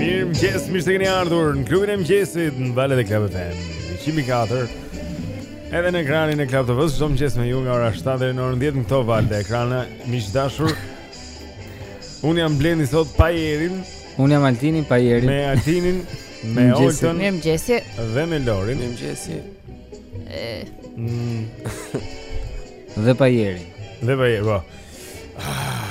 Mirë mëngjes, mirë se keni ardhur në klubin e mëngjesit në valët e Club FM 104 Edhe në ekranin e Club TV, çdo mëngjes me ju nga ora 7 deri në orën 10 në këto valë dhe ekrane Miq të dashur Unë jam Blendi sot pa Jerin Unë jam Altini pa Jerin Me Altinin, me Oltën Mirë mëngjesi Dhe me Lorin Mirë mëngjesi mm. Dhe pa Jerin Dhe pa Jerin, po ah.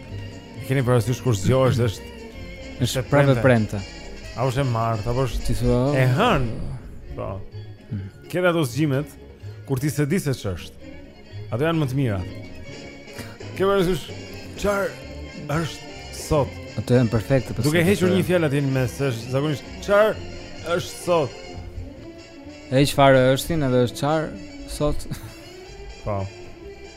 E keni parasysh kur zgjohesh është Në është e premte premte A është e martë, a është Ti thua E hën Po hmm. Ke dhe ato zgjimet Kur ti s'e di se ç'është Ato janë më të mira Ke parasysh Çar është sot Ato janë perfekte për Duke hequr një fjalë atje në mes është Zakonisht Çar është sot E çfarë është edhe është çar Sot Po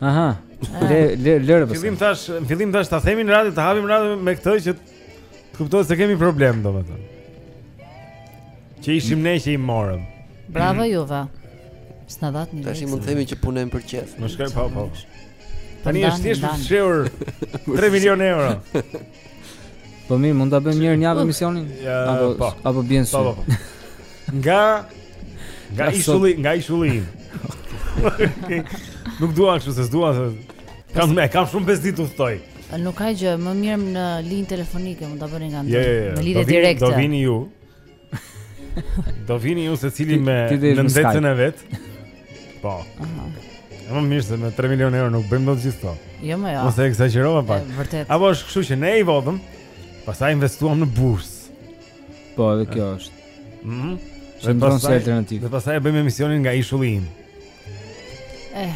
Aha. Le le lëre pas. Fillimisht thash, fillimisht thash ta themi në radio, ta hapim radion me këtë që të kuptohet se kemi problem domethënë. Që ishim ne që i morëm. Bravo juve. S'na dhat një. Tashi mund të themi që punojmë për qejf. Mos shkoj pa pa. Tani është thjesht për share 3 milion euro. Po mirë, mund ta bëjmë një njëjavë emisionin? Apo po. apo bie në sy. Po, po, po. Nga nga ishulli, nga ishulli. Nuk dua kështu se s'dua se kam me, kam shumë pesë ditë udhëtoj. Nuk ka gjë, më mirë në linjë telefonike mund ta bëni nga ndonjë. Jo, jo, jo. Në lidhje direkte. Do vini ju. Do vini ju secili me në ndetën e vet. Po. Aha. Më mirë se me 3 milionë euro nuk bëjmë dot gjithë këto. Jo më jo. Mos e ekzagjerova pak. Vërtet. Apo është kështu që ne i vodhëm, pastaj investuam në bursë. Po, edhe kjo është. Mhm. Mm Shumë bon si alternativë. Dhe pastaj bëjmë emisionin nga ishulli im. Eh.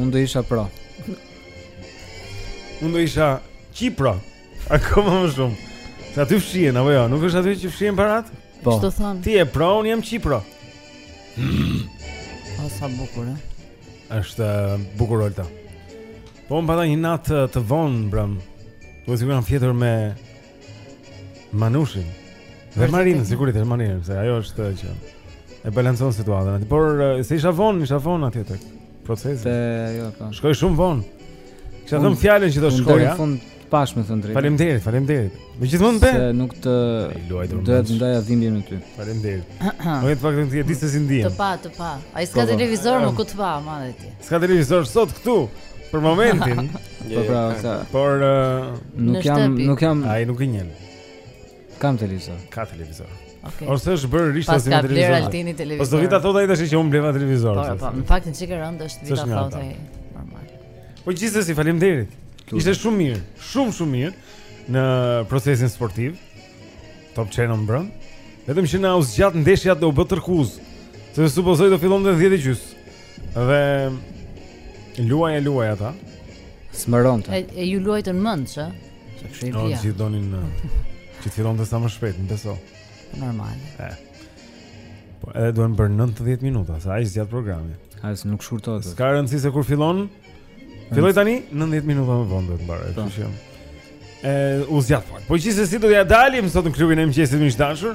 Unë do isha pro. Unë do isha Kipro. Akoma më shumë. Se aty fshihen apo jo? Ja? Nuk është aty që fshihen parat? Po. Ç'do thonë? Ti je pro, un jam Qipro. Ah, sa bukur, eh? Është bukur Olta. Po më pata një nat të vonë mbrëm. Po sikur kam fjetur me Manushin. Dhe Marin, sigurisht dhe Marin, se ajo është që e balancon situatën. Por se isha vonë, isha vonë atje tek. Procesi. Te ajo po. Shkoi shumë vonë. Çfarë thon fjalën që do shkoj ja? Në fund të pashme thon drejt. Faleminderit, faleminderit. Me gjithmonë be. Se nuk të do të ndaja dhimbjen me ty. Faleminderit. Po vetë faktin ti e di se si ndihem. Të pa, të pa. Ai s'ka po, po. televizor, mo ku të pa, madje ty. S'ka televizor sot këtu. Për momentin. Po pra, sa. Por nuk jam, nuk jam. Ai nuk gënjen. Kam televizor. Ka televizor. Okay. Ose është bërë lista si televizor. Pse ka blerë Altini televizor. O se do vija thot ai tashi që unë bleva televizor. Po, po, në fakt një çikë rëndë është vija thot ai. Normal. Po gjithsesi faleminderit. Ishte shumë mirë, shumë shumë mirë në procesin sportiv. Top Channel mbrëm. Vetëm që na u zgjat ndeshja do u bë tërkuz. Se supozohej të fillonte 10 e gjys. Dhe luaj e luaj ata. S'mbaronte. E, e ju luajtën mendsh, ë? Çka kështu i bie. Unë si doja që të fillonte sa më shpejt, më beso. Normal. E. Po edhe duhen bërë 90 minuta, se aq zgjat programi. Ai nuk shkurtohet. S'ka rëndësi se kur fillon. Filloi tani 90 minuta më vonë do të mbaroj, po. kështu që. E u zgjat fort. Po gjithsesi do t'ja dalim sot në klubin e mëngjesit miq të dashur.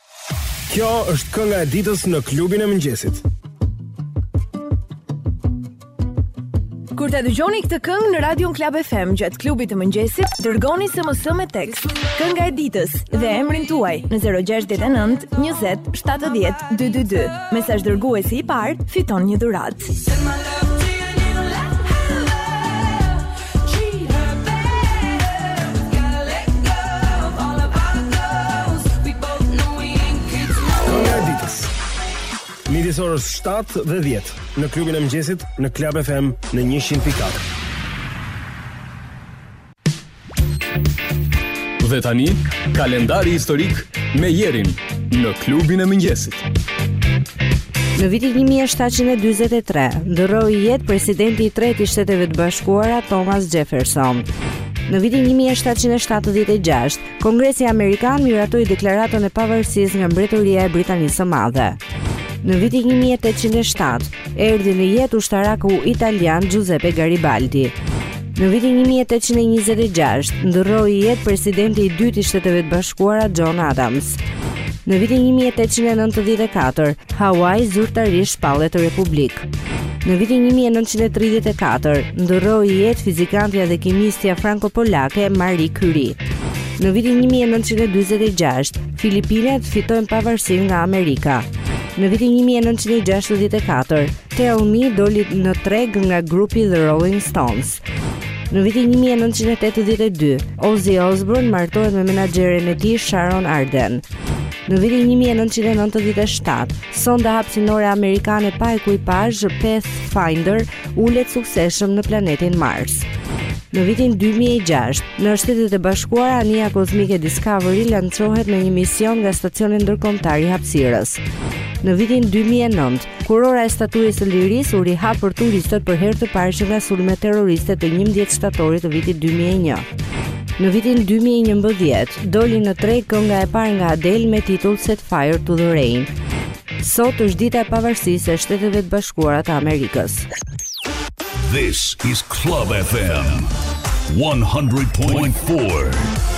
Kjo është kënga e ditës në klubin e mëngjesit. Kur ta dëgjoni këtë këngë në Radion Club FM gjatë klubit të mëngjesit, dërgoni SMS me tekst Kënga e ditës dhe emrin tuaj në 069 20 70 222. Mesazh dërguesi i parë fiton një dhuratë. Kënga e ditës. Midis orës 7 dhe 10 në klubin e mëngjesit në Club FM në 100.4. Dhe tani, kalendari historik me Jerin në klubin e mëngjesit. Në vitin 1743, ndërroi jetë presidenti i tretë i Shteteve të Bashkuara Thomas Jefferson. Në vitin 1776, Kongresi Amerikan miratoi deklaratën e pavarësisë nga Mbretëria e Britanisë së Madhe. Në vitin 1807, erdhi në jetë ushtaraku italian Giuseppe Garibaldi. Në vitin 1826, ndërroi jetë presidenti i dytë i Shteteve të Bashkuara John Adams. Në vitin 1894, Hawaii zyrtarisht shpallet republikë. Në vitin 1934, ndërroi jetë fizikantja dhe kimistja franko-polake Marie Curie. Në vitin 1946, Filipinet fitojnë pavarësinë nga Amerika. Në vitin 1964, Tell Me doli në treg nga grupi The Rolling Stones. Në vitin 1982, Ozzy Osbourne martohet me menaxheren e tij Sharon Arden. Në vitin 1997, sonda hapësinore amerikane pa ekuipazh Pathfinder ulet suksesshëm në planetin Mars. Në vitin 2006, në Shtetet e Bashkuara, anija kozmike Discovery lançohet në një mision nga Stacioni Ndërkombëtar i Hapësirës. Në vitin 2009, Kurora e Statujës së Lirisë u rihap për turistët për herë të parë që nga sulmet terroriste të 11 shtatorit të vitit 2001. Në vitin 2011, doli në treg kënga e parë nga Adele me titull Set Fire to the Rain. Sot është dita e pavarësisë e Shteteve të Bashkuara të Amerikës. This is Club FM 100.4.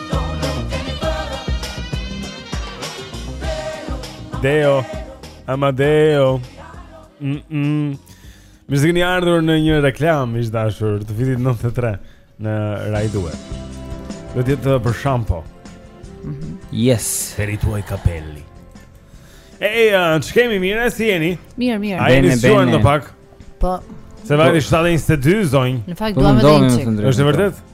Deo Amadeo mm -mm. Mirë se keni ardhur në një reklam ish dashur të vitit 93 në Rai Due Do të jetë për shampo mm -hmm. Yes Per i tuoi capelli Ej, uh, ç'kemi mirë, si jeni? Mirë, mirë A jeni zgjuar një pak? Po Se vajti 7.22, zonjë Në fakt, duam edhe një çikë është e vërtet?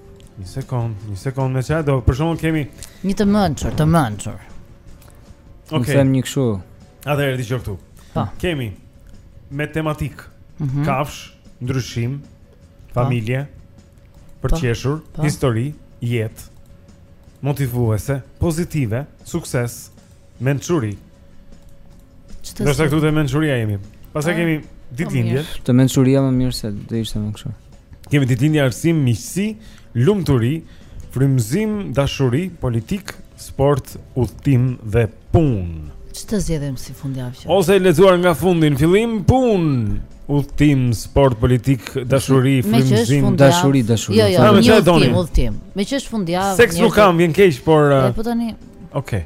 Një sekond, një sekond me ça do, për shembull kemi një të mençur, të mençur. Okej. Okay. Them një kështu. Atëherë shiko këtu. Po. Kemi me tematikë. Mm -hmm. Kafshë, ndryshim, po. familje, po. përqeshur, po. histori, jetë, motivuese, pozitive, sukses, mençuri, Ç'të. Do të thotë te mençuria jemi. Pastaj kemi po ditëlindje. Te mençuria më mirë se do ishte më kështu. Kemi ditëlindje arsim, miqësi, lumturi, frymëzim, dashuri, politikë, sport, udhëtim dhe punë. Ç'do zgjedhim si fundjavë? Ose e lexuar nga fundi në fillim punë. Udhëtim, sport, politikë, dashuri, frymëzim, dashuri, dashuri. Jo, jo, një udhëtim, udhëtim. Meqë është fundjavë. Seks nuk kam, vjen keq, por Po tani. Okej.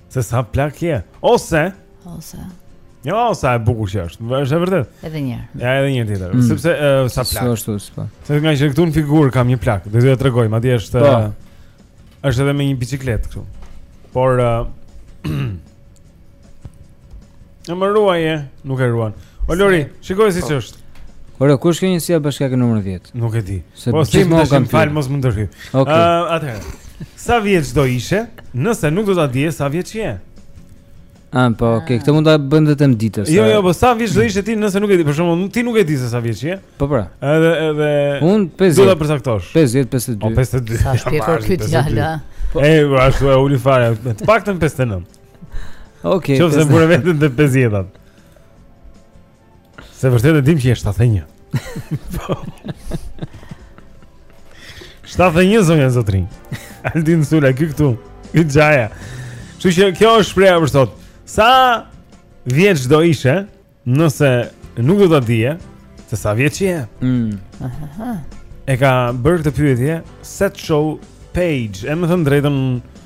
Se sa plak je. Ose Ose Jo, ja, sa e bukur që është. Është e vërtet. Edhe një herë. Ja, edhe një tjetër. Mm. Sepse uh, sa plak. Sa ashtu, po. Se ngaqë këtu në figurë kam një plak. Do t'jua tregoj, madje është uh, është edhe me një biçikletë këtu. Por uh, Hëm, ruaje, nuk e ruan O Lori, shikoj si që është Ora, kush kjo njësia bashkiake numër 10? Nuk e di Se po s'i më ka, më fal, mos më ndërhy Ok uh, Atëherë, sa vjeç do ishe, nëse nuk do ta dije, sa vjeç je? Ah, po, ok, këtë mund ta bëjmë edhe temë dite Jo, jo, po, sa vjeç do ishe ti nëse nuk e di, për shembull, ti nuk e di se sa vjeç je? Po, pra Edhe, edhe Unë, 50 Do ta përcaktosh 50, 52 O, 52 Sa i pjekur ky djalë, a? Po. E, ashtu e uli fare, të paktën 59 Okej. Qofsh se e bëre veten te pesëdhjetat. Se vërtet e dimë që është 71. 71 zonja zotërinj. Aldin Sula ky këtu. Ky xhaja. Kështu që kjo është shprehja për sot. Sa vjeç do ishe? nëse nuk do ta dije se sa vjeç je. Mm. E ka bërë këtë pyetje Satchel Paige, e me thënë drejtën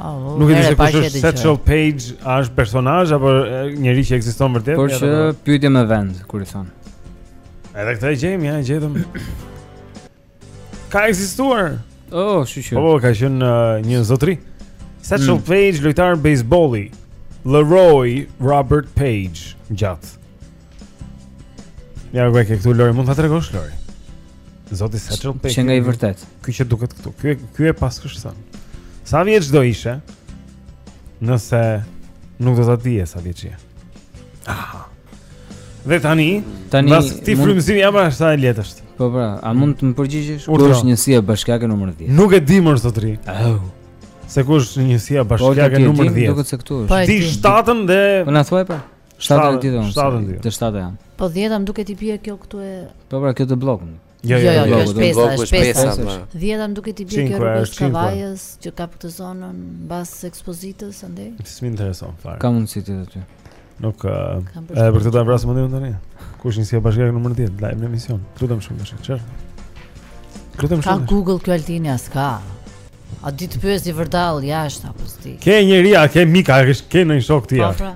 oh, nuk e di se kush është Satchel Paige, a është personazh apo njeri që ekziston vërtet? Por që pyetje me vend, kur i thon. Edhe këtë e gjejmë, ja, e gjetëm. Ka ekzistuar. Oh, shiqë. Po, po, ka qenë uh, një zotri. Satchel mm. Paige, lojtar bejsbolli. Leroy Robert Paige, gjatë. Ja, ku e ke këtu Lori, mund ta tregosh Lori? Zoti Satchel Paige. Që nga i vërtet. Ky që duket këtu. Ky ky e paskësh thënë. Sa vjeç do ishe? Nëse nuk do ta dije sa vjeç je. Aha. Dhe tani, tani pas këtij mund... frymëzimi apo është sa e lehtë është. Po pra, a mund të më përgjigjesh kush është njësia bashkiake numër 10? Nuk e di more zotri. Oh. Se kush është njësia po, bashkiake numër 10? Duket se këtu është. Po, di 7-ën dhe Po na thuaj pra. 7-ën ti don. 7-ën ti. Të 7-ën janë. Po 10-a më duket i bie kjo këtu e Po pra, kjo te blloku. Jo, jo, jo, është pesa, është pesa. Dhjeta më duket i bie kjo rrugës Kavajës që ka për këtë zonën pas ekspozitës, andej? S'më intereson, fare. Ka mundësi ti dhe ty. Nuk, e për të të abrasë më të një të një. Kush njësia bashkiake numër dhjetë, lajmë në emision. Krutëm shumë të shumë, qërë. Krutëm shumë. Ka Google kjo Altin a s'ka. A di të pyesësh vërdallë jashtë, apo s'di. Ke njeri, a ke miq, a ke ndonjë shok ti. Po, pra.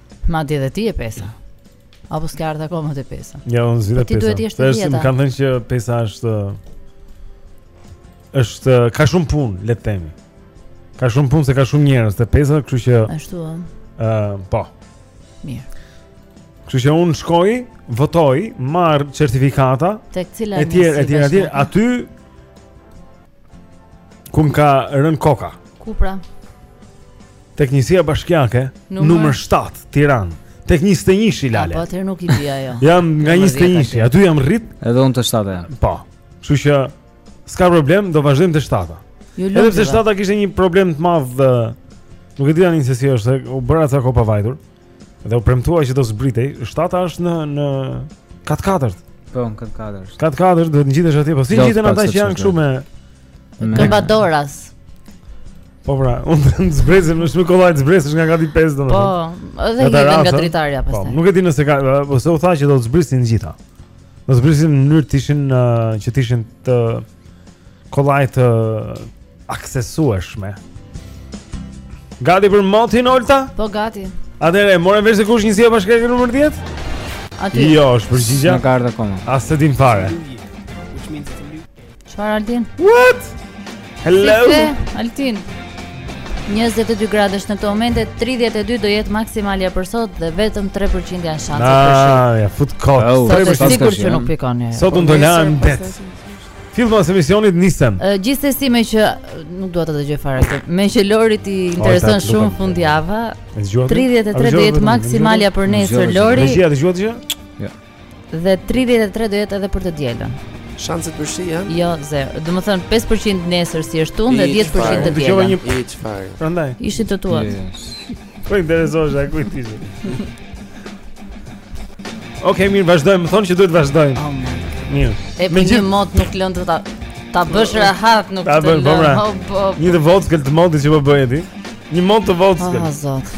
Madje dhe ti je pesa. Apo s'ka ardhur akoma te pesa. Ja, unë zgjidh po pesa. Ti duhet të jesh te dhjeta. Tash më kanë thënë që pesa është është ka shumë punë, le të themi. Ka shumë punë se ka shumë njerëz te pesa, kështu që Ashtu ë. Ë, po. Mirë. Kështu që unë shkoj, votoj, marr certifikata. Tek cila e tjerë, e tjerë, aty Ku më ka rënë koka? Ku pra? Tek njësia bashkiake numër 7 Tiranë. Tek 21-shi Lale. Po atë nuk i di ajo. Jam nga 21-shi, aty jam rrit. Edhe unë te 7 jam. Po. Kështu që s'ka problem, do vazhdojmë te 7-a. Edhe pse 7-a kishte një problem të madh, nuk e di tani se si është, u bëra ca kohë pa vajtur. Dhe u premtua që do zbritej, shtata është në në kat të katërt. Po, në kat të katërt. Kat katërt do të ngjitesh atje, po si ngjiten ata që janë këtu me këmbadoras. Po pra, unë të zbresim, është shumë kollaj të zbresim, nga kati 5 do më Po, edhe i vetëm nga dritarja pas Po, nuk e di nëse ka, po se u tha që do të zbresin të gjitha Do të zbresin në mënyrë të ishin, që të ishin të kollaj të aksesueshme. Gati për motin Olta? Po gati. Atëherë, more vesh se kush na e sjell bashkë këtu numër 10? Aty. Jo, është përgjigja. Nuk ka ardhur akoma. As e dim fare. Çfarë Altin? What? Hello. Sise, Altin. 22 gradësh në këtë moment dhe 32 do jetë maksimalja për sot dhe vetëm 3% janë shanset për shi. Ah, ia fut kot. Sot është e sigurt që nuk pikon. Sot unë do lahem në det. Fill mbas emisionit nisem. Uh, Gjithsesi meqë nuk dua ta dëgjoj fare këtë. Meqë Lori ty intereson oh, shumë fundjava. 33 do jetë maksimalja për nesër Lori. Dëgjoj, dëgjoj ti? Jo. Dhe 33 do jetë edhe për të dielën. Shanset për shi janë? Jo, ze. Domethënë 5% nesër të shtunën dhe 10% të dielën. Dëgjova një çfarë. Prandaj. Ishi të tuat. Po i intereson askujt ishe? Okej, mirë, vazhdojmë. Domethënë që duhet vazhdojmë. Oh, mirë. E me një mot nuk lën të ta ta bësh rahat nuk të lën. Po, një të vogël këtë mot që po bëje ti. Një mot të vogël. Ah, zot.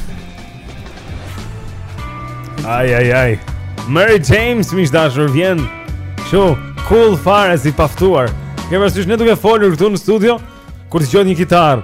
Ai ai ai. Mary James miq të dashur vjen. Shumë cool fare si e paftuar. Keni parasysh ne duke folur këtu në studio kur dëgjohet një kitarë.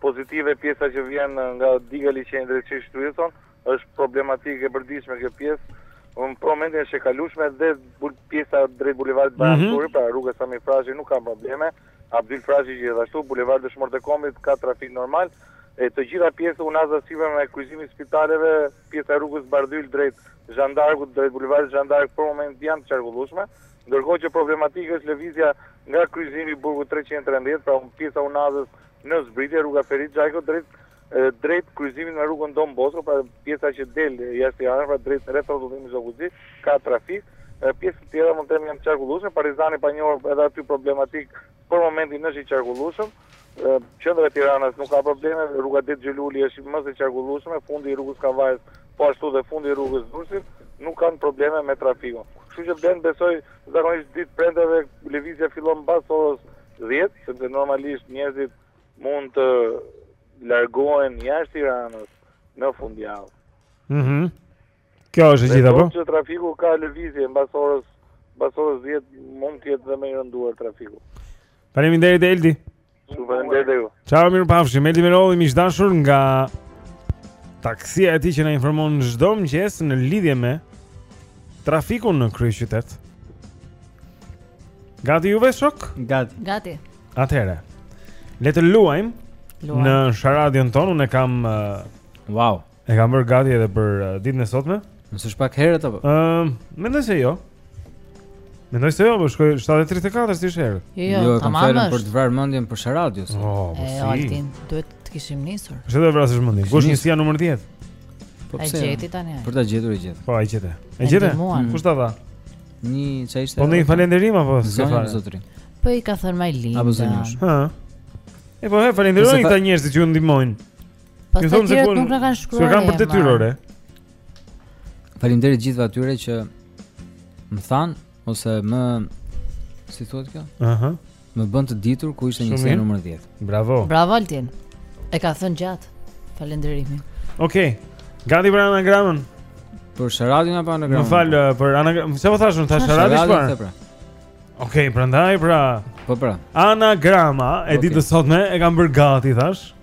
Pozitive pjesa që vjen nga Diga e Liqenit drejt sheshit Wilson, është problematikë e përditshme kjo pjesë. Po për momentin është e kalueshme dhe pjesa drejt bulevardit Bajram mm -hmm. pra rruga Sami Frashëri nuk ka probleme. Abdyl Frashëri gjithashtu, bulevardi Dëshmorët e Kombit ka trafik normal. E të gjitha pjesë unaza sipër me kryqëzimin e spitaleve, pjesa e rrugës Bardhyl drejt Zhan D'Arkut, drejt bulevardit Zhan D'Ark për moment janë të qarkullueshme. Ndërkohë që problematikë është lëvizja nga kryqëzimi burgu 313, pra pjesa e unazës Në zbritje rruga Ferit Xhajko drejt drejt kryqëzimit me rrugën Don Bosko, pra pjesa që del jashtë Tiranës, pra drejt rrethrrotullimit Zogu i Zi, ka trafik. Pjesë të tjera mund të them janë të qarkullueshme, Partizani i Panjohur edhe aty problematik për momentin është i qarkullueshëm. Qendra e Tiranës nuk ka probleme, rruga Dedë Gjo Luli është më se qarkullueshme, fundi i rrugës së Kavajës po ashtu dhe fundi i rrugës së Durrësit nuk kanë probleme me trafikun. Kështu që Ben besoj zakonisht ditë e premte dhe lëvizja fillon mbas orës dhjetë, sepse normalisht njerëzit mund të largohen jashtë Tiranës në fundjavë. Mhm. Mm Kjo është e gjitha po. Që trafiku ka lëvizje mbas orës, mbas orës 10 mund të jetë dhe më i rënduar trafiku. Faleminderit Eldi. Shumë faleminderit ju. Ciao, mirupafshim. Eldi Merolli miq të dashur nga taksia e tij që na informon çdo mëngjes në lidhje me trafikun në kryeqytet. Gati juve shok? Gati. Gati. Atëherë. Le të luajmë. Luaj. Në Sharadën ton unë e kam uh, wow. E kam bërë gati edhe për uh, ditën e sotme. Nëse është pak herët apo? Ëm, uh, mendoj se jo. Mendoj se jo, po shkoj 7:34 si është herët. Jo, jo, jo kam fjalën për të vrarë mendjen për Sharadën. Oh, po si. Altin, duhet të kishim nisur. Çfarë do vrasësh mendin? Ku është njësia numër 10? Po pse? E gjeti tani. Për ta gjetur e gjet. Po e gjete. E gjete. Mm. Kush ta dha? Një që ishte. Po një falënderim apo zonja apo zotri. Po i ka thënë më lind. Apo zonja. Ha. E po he falënderoji këta njerëzit që ju ndihmojnë. Ju thonë se po nuk na kanë shkruar. S'e kanë për detyrë. Faleminderit gjithëve atyre që më than ose më si thotë kjo? Aha. Uh -huh. Më bën të ditur ku ishte njësia numër 10. Bravo. Bravo Altin. E ka thënë gjatë. Falënderimin. Okej. Okay. Gati për anagramën. Për Sharadën apo anagramën? Më fal eh, për anagramën. Ça po thash un, thash Sharadën çfarë? Sharadën pra. Okej, okay, prandaj pra. Po pra. Anagrama e okay. ditës sotme e kam bër gati thash.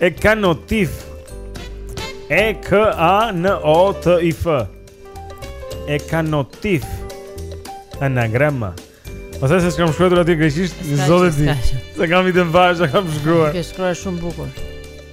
E ka notif E k a n o t i f E ka notif Anagrama Pastaj se s'kam shkruar aty greqisht, zotëri. S'e kam vitin e parë që kam shkruar. Ke shkruar shumë bukur.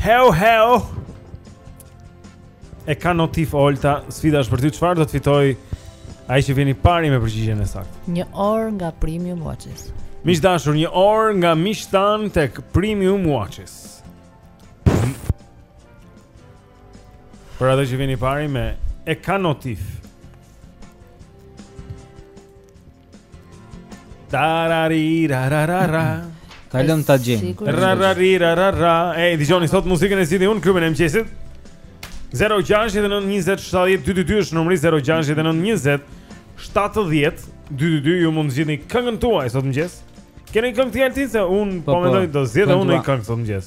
Heo, heo E ka notif Olta Sfida është për ty çfarë do të fitoj Ai që vjen i pari me përgjigjen e sakt Një orë nga Premium Watches Miq t'dashur një orë nga miqt tan tek Premium Watches Për atë që vjen i pari me E ka notif Tarari ra ra ra ra. Kalon ta gjejmë. Ra ra ri ra ra ra. Ej, dëgjoni sot muzikën e zgjidhni ju në klubin e mëngjesit. 0692070222 është numri 0692070222 ju mund të zgjidhni këngën tuaj sot mëngjes. Ke ndonji këngë ti Altin se un po, po, po mendoj do zgjidhë unë një këngë sot mëngjes.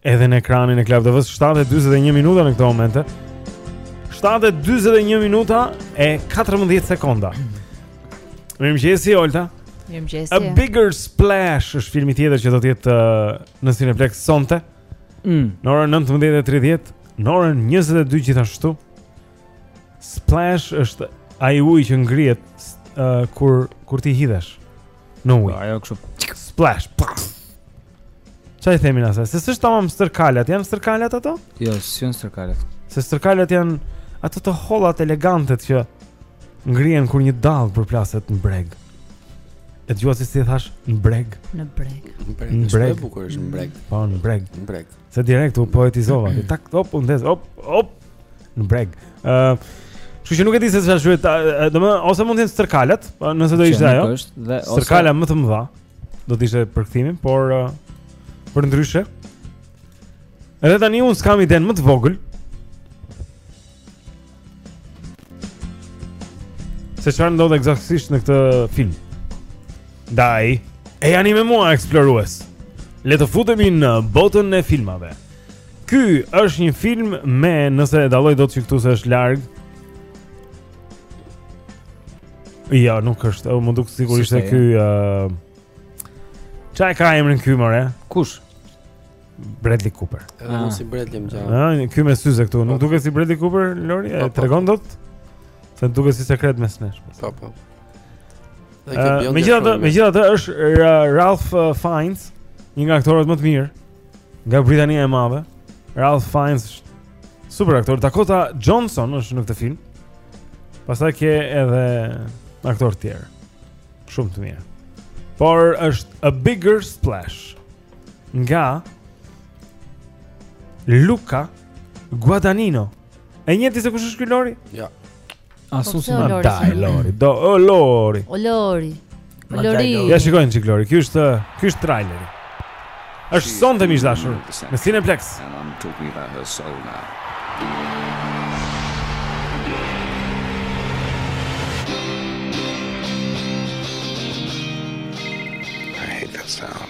Edhe në ekranin e Club TV-s 7:41 minuta në këtë moment. 7:41 minuta e 14 sekonda. Mirëmëngjesi Olta. Mirëmëngjesi. A bigger splash është filmi tjetër që do të jetë uh, në Cineplex sonte. Mm. Në orën 19:30, në orën 22 gjithashtu. Splash është ai uji që ngrihet uh, kur kur ti hidhesh. Në ujë. Po, ajo kështu splash. Ça i themi asaj, se s'është tamam stërkalat, janë stërkalat ato? Jo, s'janë stërkalat. Se stërkalat janë ato të hollat elegante që ngrihen kur një dallgë përplaset në breg. E dëgjuat si e thash në breg. Në breg. Në breg. Është bukur është në breg. Po në breg. Në breg. Se direkt u poetizova. Tak top u ndez. Op, op. Në breg. Ë, uh, kështu që nuk e di se çfarë është, domethënë ose mund të jenë stërkalat, po, nëse do ishte ajo. Stërkala më të mëdha do të ishte përkthimi, por uh, përndryshe. Edhe tani unë s'kam idenë më të vogël. Se çfarë ndodh eksaktësisht në këtë film? Dai, ejani me mua eksplorues. Le të futemi në botën e filmave. Ky është një film me, nëse e dalloj dot që këtu se është larg. Jo, nuk është, më duk sigurisht se ky ë uh, Ça e ka emrin ky more? Kush? Bradley Cooper. Edhe ah. si Bradley më ngjan. Ah, ky me syze këtu, nuk po. duket si Bradley Cooper, Lori, e po, po. tregon dot? Se duket si sekret mes nesh. Po, po. Ah, megjithatë, megjithatë është Ralph uh, Fiennes, një nga aktorët më të mirë nga Britania e Madhe. Ralph Fiennes është super aktor. Dakota Johnson është në këtë film. Pastaj ke edhe aktorë të tjerë. Shumë të mirë. Por është A Bigger Splash. nga Luca Guadagnino. E njeh ti se kush është ky, Lori? Ja. Asu se ma daj Lori. Do o Lori. O Lori. O Lori. Ja shikojmë një çik Lori. Ky është ky është traileri. Është sonte, miq të dashur. Në Cineplex. And I'm talking about her soul now. I hate that sound.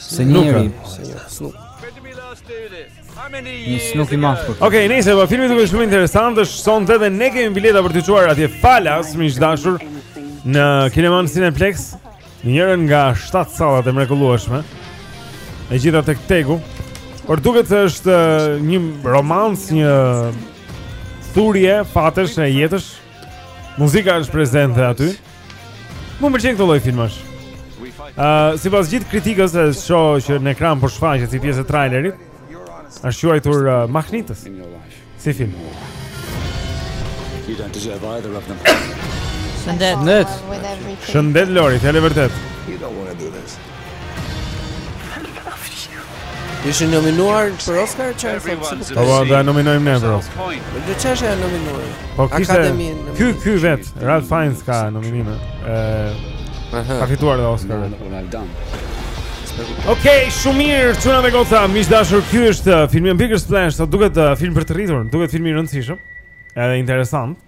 Se një njëri Se një snuk Një snuk i mashkur Okej, okay, nejse, po filmi duket shumë interesant është sonte edhe ne kemi bileta për t'ju çuar atje falas Miq të dashur Në Kinemanë Cineplex Në njërën nga 7 sallat e mrekullueshme E gjitha tek TEG-u Por duket se është një romancë, një thurje, fatesh e jetësh Muzika është prezente aty Mu më pëlqejnë këto lloj filmash uh, Sipas gjithë kritikës e shoh që në ekran për po shfaqet si pjesë e trailerit është quajtur uh, mahnitës Si film You don't deserve either of them Shëndet Shëndet Lori, fjalë e vërtetë You don't want to do this Ishte nominuar për Oscar çfarë thotë? Po, po, po, do e nominojmë ne për Oscar. Po do çfarë është e nominuar? Po kishte ky ky vet, Ralph Fiennes ka nominime. Ë ka fituar edhe Oscar. Ok, shumë mirë, çuna dhe goca, miq të dashur, ky është uh, filmi Bigger Splash, duket uh, film për të rritur, duket film i rëndësishëm. Edhe interesant.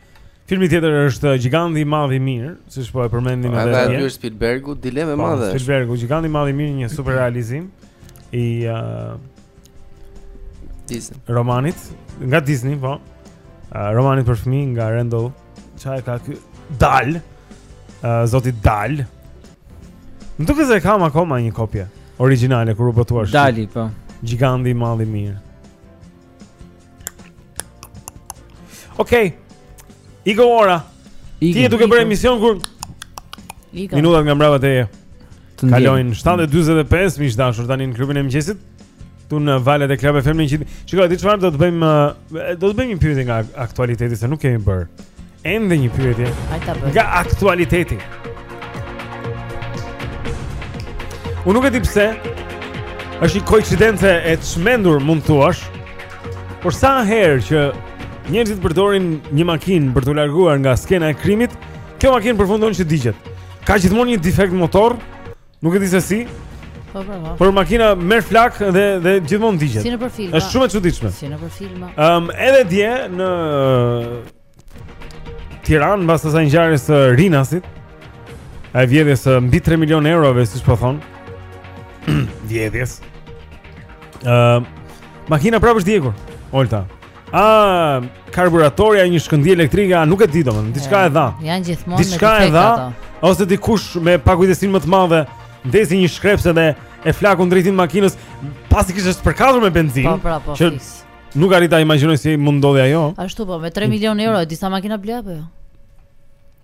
Filmi tjetër është Gjiganti i Madh i Mirë, siç po e përmendim edhe. Edhe ky është Spielbergu, dilemë e po, madhe. Spielbergu, Gjiganti i Madh i Mirë, një super realizim i uh, Disney. Romanit nga Disney, po. Uh, romanit për fëmijë nga Roald Dahl. Çfarë e ka ky? Dal. Uh, zoti Dal. Më duket se e kam akoma një kopje origjinale kur u botuar. Dali, po. Gjiganti i Madh i Mirë. Okej. Iku ora. Ti je duke bërë emision kur ikin. Minutat nga mbrapa teje. Kalojnë 7:45 miq të dashur tani në klubin e mëngjesit. Këtu në valët e Club FM. Shiko, ti çfarë do të bëjmë? Do të bëjmë një pyetje nga aktualiteti se nuk kemi bërë. Ende një pyetje. Nga aktualiteti. Unë nuk e di pse. Është një koincidencë e çmendur mund të thuash. Por sa herë që njerëzit përdorin një makinë për t'u larguar nga skena e krimit, kjo makinë përfundon që digjet. Ka gjithmonë një defekt motori, nuk e di se si. Po, po, po. Por makina merr flakë dhe dhe gjithmonë digjet. Si në film. Është shumë e çuditshme. Si në film. Ëm, um, edhe dje në Tiranë, mbas asaj ngjarjes së Rinasit A e vjedhjes së mbi 3 milion eurove siç po thonë Vjedhjes uh, Makina prapë është djegur Olta A, karburatori një shkëndijë elektrike Nuk e di domethënë diçka e dha Janë gjithmonë me defekte e dha, Ose dikush me pakujdesinë më të madhe Ndezi një shkrepse dhe e flaku në drejtim të makinës Pasi kishte spërkatur me benzinë Po, pra, po, që... Nuk arrij ta imagjinoj si mund të ndodhë ajo. Ashtu po, me 3 milionë euro e di sa makina ble apo jo?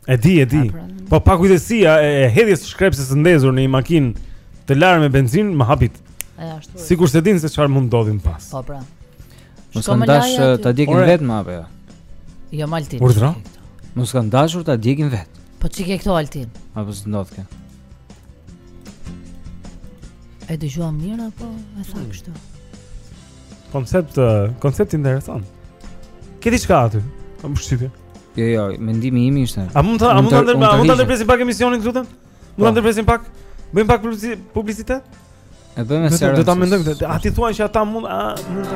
E di, e di. Pra, po pakujdesia e, e hedhjes së shkrepsës së ndezur në një makinë të larë me benzinë, më habit. E ashtu. Sikur s'e dinë se çfarë mund të ndodhë më pas. Po pra. Mos kanë dash ta djegin vetë më apo jo? Jo, Altin. Urdhëro? Mos kanë dashur ta djegin vetë. Po ç'i ke këto Altin? Apo s'ndodh kjo? E dëgjuam mirë apo e tha kështu? Koncept, koncept interesant. Ke diçka aty? Kam përshtypjen. Jo, jo, mendimi im ishte. A mund ta a mund ta a mund ta ndërpresim pak emisionin, lutem? Mund ta po. ndërpresim pak? Bëjmë pak publicitet? E bëjmë së Do ta mendojmë këtë. A ti thua që ata mund a mund ta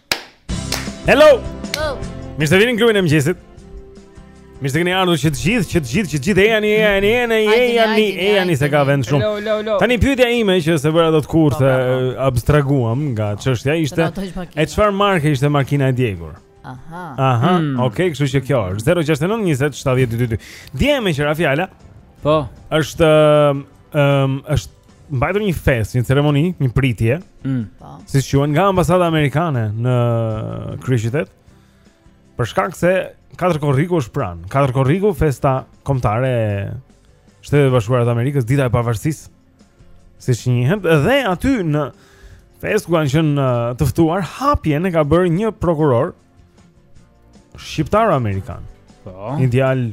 Hello. Oh. Mirë se vini në klubin e mëngjesit. Mirë se keni ardhur që të gjithë, që të gjithë, që të gjithë ejani, ejani, ejani, ejani, ejani se ka vend shumë. Tani pyetja ime që s'e bëra dot kur abstraguam nga çështja ishte e çfarë marke ishte makina e djegur? Aha. Aha. Hmm. Okej, kështu që kjo është 069 20 70 222. Dje, meqë ra fjala. Po. Është ëm është mbajtur një festë, një ceremoni, një pritje. Mm. Po. Siç quhen nga ambasada amerikane në kryeqytet. Për shkak se katër korriku është pranë. Katër korriku festa kombëtare e Shteteve të Bashkuara të Amerikës, dita e pavarësisë. Siç njihet, dhe aty në festë ku kanë qenë uh, të ftuar, hapjen e ka bërë një prokuror shqiptaro amerikan. Po. Një djalë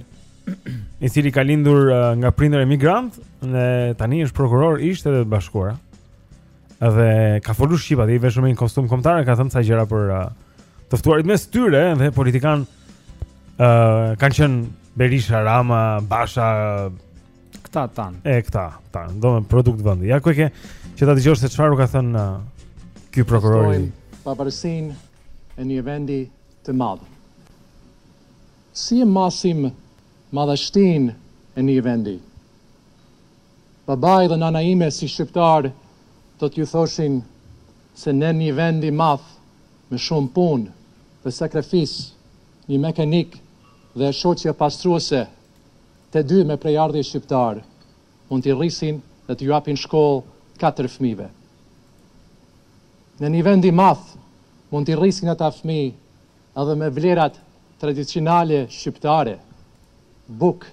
i cili ka lindur uh, nga prindër emigrant dhe tani është prokuror i Shteteve të Bashkuara. Dhe ka folur shqip atje i veshur me një kostum kombëtar, ka thënë ca gjëra për uh, të ftuarit mes tyre dhe politikanë uh, kanë qenë Berisha, Rama, Basha këta tanë. E këta tanë, domethënë produkt vendi. Ja ku e ke që ta dëgjosh se çfarë u ka thënë uh, ky prokuror. Pavarësinë e një vendi të madh. Si e masim madhështinë e një vendi? Babai dhe nana ime si shqiptar do t'ju thoshin se në një vend i madh me shumë punë dhe sakrificë, një mekanik dhe shoqja pastruese, të dy me prejardhje shqiptar, mund t'i rrisin dhe t'u japin shkollë katër fëmijëve. Në një vend i madh mund t'i rrisin ata fëmijë edhe me vlerat tradicionale shqiptare, bukë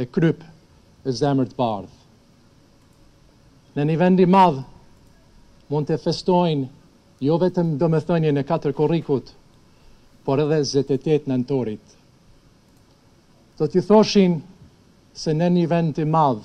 e kryp e zemër të bardhë. Në një vend i madh mund të festojnë jo vetëm domethënien e katër korrikut, por edhe zet e tetë nantorit. Do t'i thoshin se në një vend të madh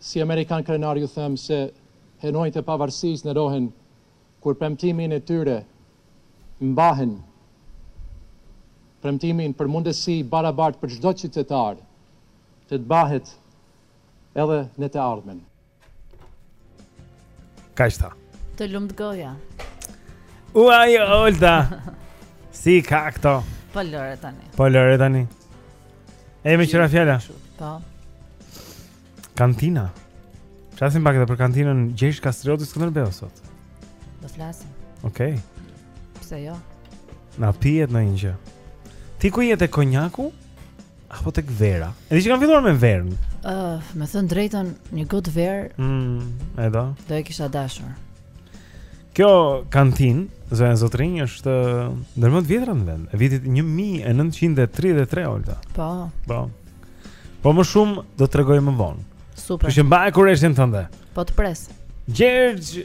Si amerikan krenar ju them se heronjtë e pavarësisë nderohen kur premtimet e tyre mbahen premtimin për mundësi barabartë për çdo qytetar që të mbahet edhe në të ardhmen. Kaq ishte Të lumtë goja Uaj, Olta S'i ka këto Po lëre tani Po lëre tani E meqë ra fjala Po Kantina Flasim pak edhe për kantinën Gjergj Kastrioti Skënderbeu sot Do flasim Okej okay. Pse jo Na pihet ndonjë Ti ku je te konjaku? Apo tek vera. E di që kam filluar me verën. Ëh, uh, me thënë drejtën, një gotë verë. Mm, e do. Do e kisha dashur. Kjo kantinë, zonja zotërinj, është ndër më të vjetra në vend, vitit 1933 Olta. Po. Po. Po më shumë do të tregoj më vonë. Super. Që ta mbaj kureshtjen tënde. Po të pres. Gjergj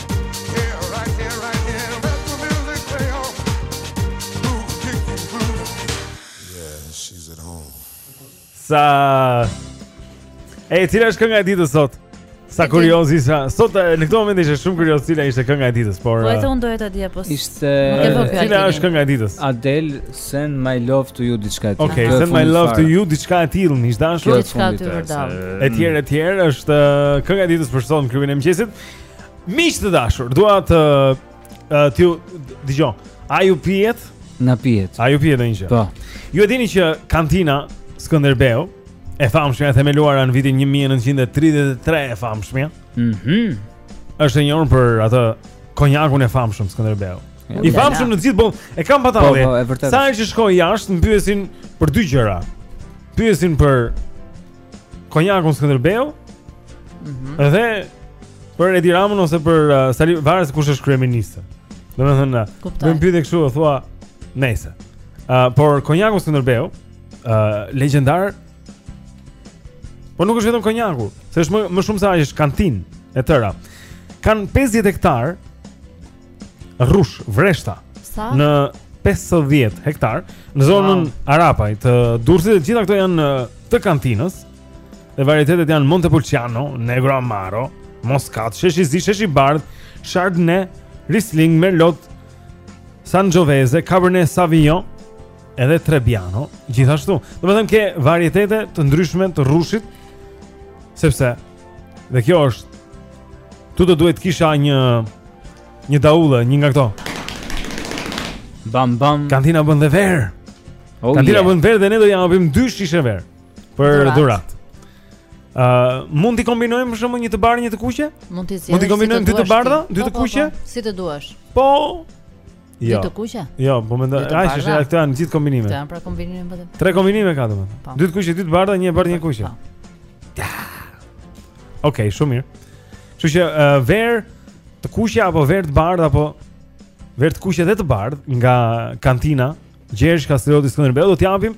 sa E cila është kënga e ditës sot? Sa kurioz sa. Sot në këtë moment ishte shumë kurioz cila ishte kënga e ditës, por Po atë unë doja ta di apo. Ishte cila është kënga e ditës? Adele send my love to you diçka e tillë. Okej, send my love to you diçka e tillë, miq të dashur. Diçka e tillë vërtet. Etj, etj, është kënga e ditës për sot në klubin e mëngjesit. Miq të dashur, dua të uh, t'ju dëgjoj. A ju pihet? Na pihet. A ju pihet ndonjë gjë? Po. Ju e dini që kantina Skënderbeu e famshmja e themeluar në vitin 1933 e famshmja. Mhm. Mm është e njohur për atë konjakun e famshëm Skënderbeu. Ja, I famshëm në gjithë botën. E kam patalli. Po, po, Sa herë që shkoj jashtë, më pyesin për dy gjëra. Pyesin për Konjakun Skënderbeu. Mhm. Mm dhe për Edi Ramën ose për uh, Sali varet se kush është kryeministër. Domethënë, do të më pyetë kështu, thua, nejse. Ë, uh, por Konjaku Skënderbeu, ë, uh, legjendar. Por nuk është vetëm Konjaku, se është më më shumë se aq është kantinë e tëra. Kanë 50 hektar rrush vreshta Sa? në 50 hektar në zonën wow. Arapaj të Durrësit. Të gjitha këto janë të kantinës. Dhe varietetet janë Montepulciano, Negroamaro, Moskat, Shesh i Zi, Shesh i Bardhë, Chardonnay, Riesling, Merlot, Sangiovese, Cabernet Sauvignon edhe Trebbiano, gjithashtu. Domethënë ke varietete të ndryshme të rrushit sepse Dhe kjo është Këtu do duhej të kisha një Një daullë, një nga këto Bam bam Kantina bën dhe verë oh, Kantina yeah. bën verë dhe ne do jua japim dy shishe verë Për dhuratë Uh, mund t'i kombinojmë për shembull një të bardhë një të kuqe? Mund t'i zgjedhësh. Mund t'i kombinojmë dy të bardha, po, dy të po, kuqe? Po, si të duash. Po, Jo. Dy të kuqe? Jo, po mendoj, ai që është këta janë gjithë kombinimet. Këta janë pra kombinime vetëm. Tre kombinime ka domethënë. Po. Dy të kuqe, dy të bardha, një e bardhë, një e kuqe. Po. Okej, shumë mirë. Kështu që uh, verë të kuqe apo verë të bardhë apo verë të kuqe dhe të bardhë nga kantina Gjergj Kastrioti Skënderbeu do t'i japim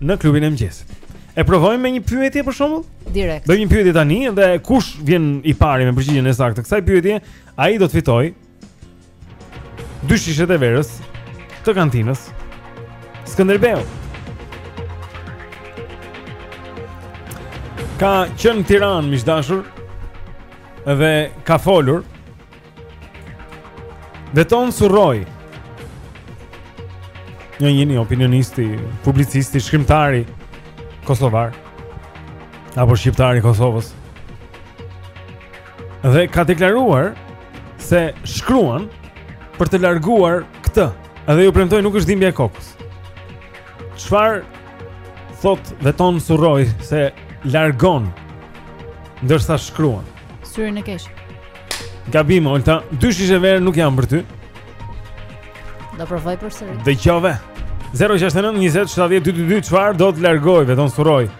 në klubin e mëngjesit. E provojmë me një pyetje për shembull? Direkt. Bëjmë një pyetje tani dhe kush vjen i pari me përgjigjen e saktë të kësaj pyetjeje, ai do të fitojë Dy shishet e verës të kantinës Skënderbeu. Ka qenë në Tiranë miq të dashur dhe ka folur Veton Surroi. E njihni opinionisti, publicisti, shkrimtari kosovar apo shqiptari i Kosovës. dhe ka deklaruar se shkruan për të larguar këtë. Edhe ju premtoj nuk është dhimbja e kokës. Çfarë thotë Veton Surroi se largon ndërsa shkruan. Sytë e keq. Gabim, Olta, dy shishe verë nuk janë për ty. Do provoj përsëri. Dëgjove. 069 20 70 222 çfarë do të largojë Veton Surroi?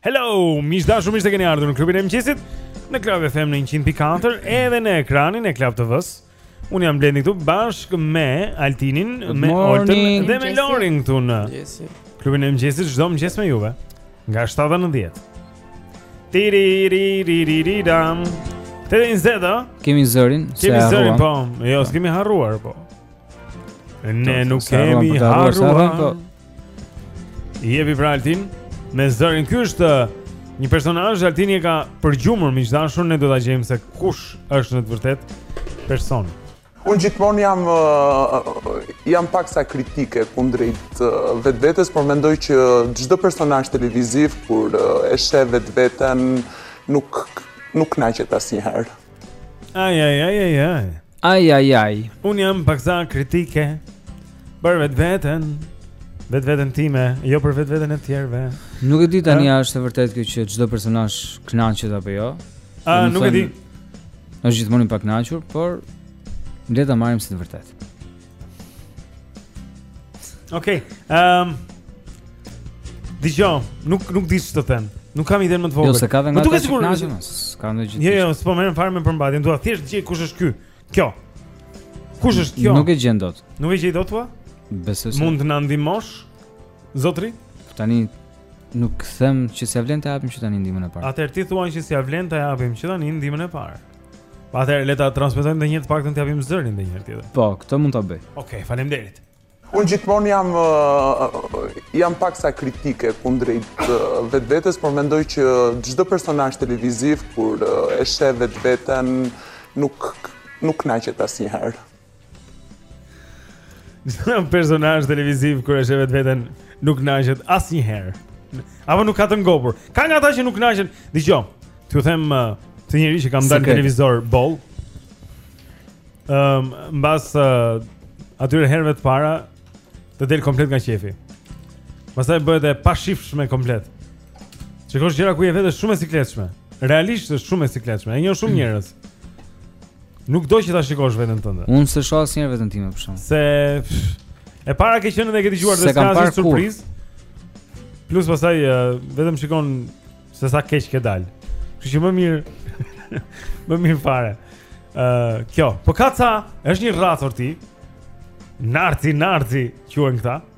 Hello, miq të dashur, mirë se keni ardhur në klubin e mëngjesit. Në Club FM në 100.4 edhe në ekranin e Club TV-së. Unë jam Blendi këtu bashkë me Altinin, me Oltën dhe me Lorin këtu në klubin e mëngjesit çdo mëngjes me juve nga 7 në 10. Tiri ri ri ri ri dam. Te vjen zëda. Kemi zërin, se kemi zërin po. Jo, s'e kemi harruar po. Ne nuk kemi harruar. Jepi pra Altin me zërin, ky është një personazh Altini e ka përgjumur Miq të dashur ne do ta gjejmë se kush është në të vërtetë personi Unë gjithmonë jam, jam paksa kritike kundrejt vetvetes, por mendoj që çdo personazh televiziv, kur e sheh vetveten, nuk, nuk kënaqet asnjëherë. Ai, ai, ai, ai, ai. Ai ai ai. Unë jam paksa kritike për vetveten. Vetveten time, jo për vetveten e të tjerëve. Nuk e di tani a është e vërtetë kjo që çdo personazh kënaqet apo jo. A nuk e di. Është gjithmonë i pakënaqur, por le ta marrim si të vërtetë. Okej. Okay, ehm um, dëgjo, nuk nuk di ç'të them. Nuk kam idenë më të vogël. Jo, se ka vënë ato që nashën. Ka ndonjë gjë. Jo, jo, s'po merrem fare me përmbajtjen. Dua thjesht të gjej kush është ky. Kjo. Kush është kjo? Nuk e gjen dot. Nuk e gjej dot thua? Besoj. Mund të na ndihmosh? Zotëri? Tani nuk them që s'ia vlen të japim që tani ndihmën e parë. Atëherë ti thua që s'ia vlen të japim që tani ndihmën e parë. Po atëherë le ta transmetojmë edhe një herë të paktën të japim zërin edhe një herë tjetër. Po, këtë mund ta bëj. Okej, okay, faleminderit. Unë gjithmonë jam jam paksa kritike kundrejt vetvetes, por mendoj që çdo personazh televiziv kur e sheh vetveten nuk nuk kënaqet asnjëherë. Çdo personazh televiziv kur e sheh vetveten nuk kënaqet asnjëherë. Apo nuk ka të ngopur. Ka nga ata që nuk kënaqen. Dëgjo. Ta them uh, si njeri që kam dalë në televizor boll. Ehm, um, mbas uh, atyre herëve të para të del komplet nga qejfi. Pastaj bëhet e pashifshme komplet. Të shikosh gjëra ku je vetë shumë e sikletshme. Realisht është shumë e sikletshme. Njoh shumë njerëz. Nuk do që ta shikosh veten tënde. Unë s'e shoh asnjëherë veten time për shkak. Se e para ke qenë dhe ke dëgjuar dhe s'ka asnjë surprizë. Plus pastaj vetëm shikon se sa keq ke dalë. Kështu që më mirë më mirë fare. Ë, uh, kjo, po kaca është një rracë arti. Narti, narti, quhen këta.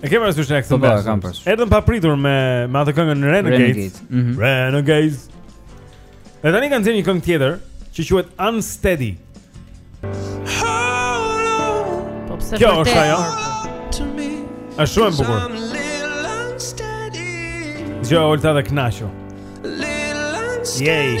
E ke parasysh ti këtë bandë? Po, po, Erdhën papritur me me atë këngën Renegades. Renegades. Mm -hmm. Renegades. Dhe tani kanë nxjerrë një këngë tjetër që quhet Unsteady. Po pse Kjo është ajo? Ah, shumë e bukur. Jo, ulta dhe knashu. Yay.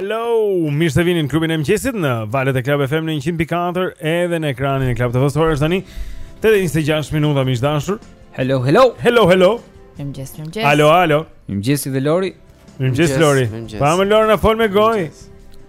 Hello, mirë se vini në klubin e mëngjesit në valët e Club FM në 104 edhe në ekranin e Club TV-së. Ora është tani 8:26 minuta miq të dashur. Hello, hello. Hello, hello. Mirë mëngjes, mirë mëngjes. Alo, alo. Mirë mëngjes dhe Lori. Mirë mëngjes Lori. Po moj Lori na fol me gojë.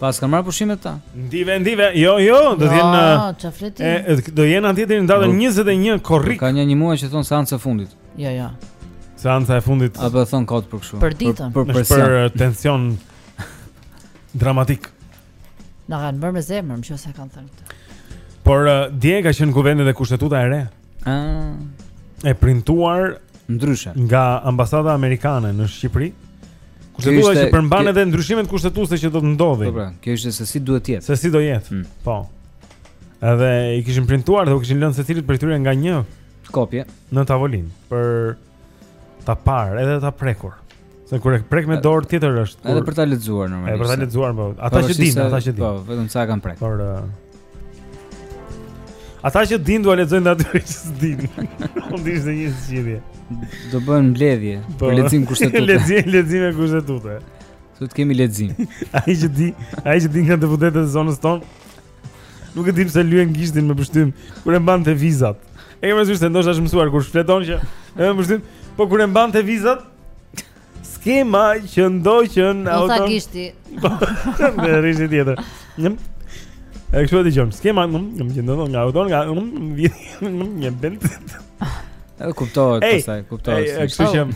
Po s'kanë marrë pushimet ata? Dje, dje, jo, jo, do të jenë e, do jenë atje deri në datën 21 korrik. Ka një një muaj që thonë seanca e fundit. Jo, jo. Seanca e fundit. Apo thonë kot për kështu. Për ditën. Për për, për uh, tension dramatik. Na kanë bërë me zemër, në qoftë se kanë thënë këtë. Por uh, dje ka qenë kuvendi dhe kushtetuta e re. Ah. E printuar ndryshe nga ambasada amerikane në Shqipëri. Kushtetuta që përmban edhe ndryshimet kushtetuese që do të ndodhin. Po pra, kjo ishte se si duhet të jetë. Se si do jetë. Mm. Po. Edhe i kishin printuar dhe u kishin lënë secilit prej tyre nga një kopje në tavolinë për ta parë, edhe ta prekur. Se kur e prek me dorë tjetër është. Kur... Edhe për ta lexuar normalisht. Edhe për ta lexuar, po. Ata që dinë, ata që dinë. Po, vetëm sa e kanë prekur. Por uh... Ata që dinë do t'ua lexojnë atyre që s'dinë. U gjet dhe një zgjidhje. Do bëhen mbledhje për po. lexim kushtetute. lexim, leximi i kushtetutës. Sot kemi lexim. ai që di, ai që di nga deputetët e zonës sonë. Nuk e di pse lyen gishtin me pështymë kur e mbante vizat. E kemi thënë se ndoshta është mësuar kur shfleton që e me pështymë, po kur e mbante vizat skema që ndoqën auto. Sa gishti. Me rishit tjetër. Njëm. E kështu e dëgjojmë. Skema më më që ndodhon nga auto nga një bent. E kuptohet pastaj, kuptohet. Kështu që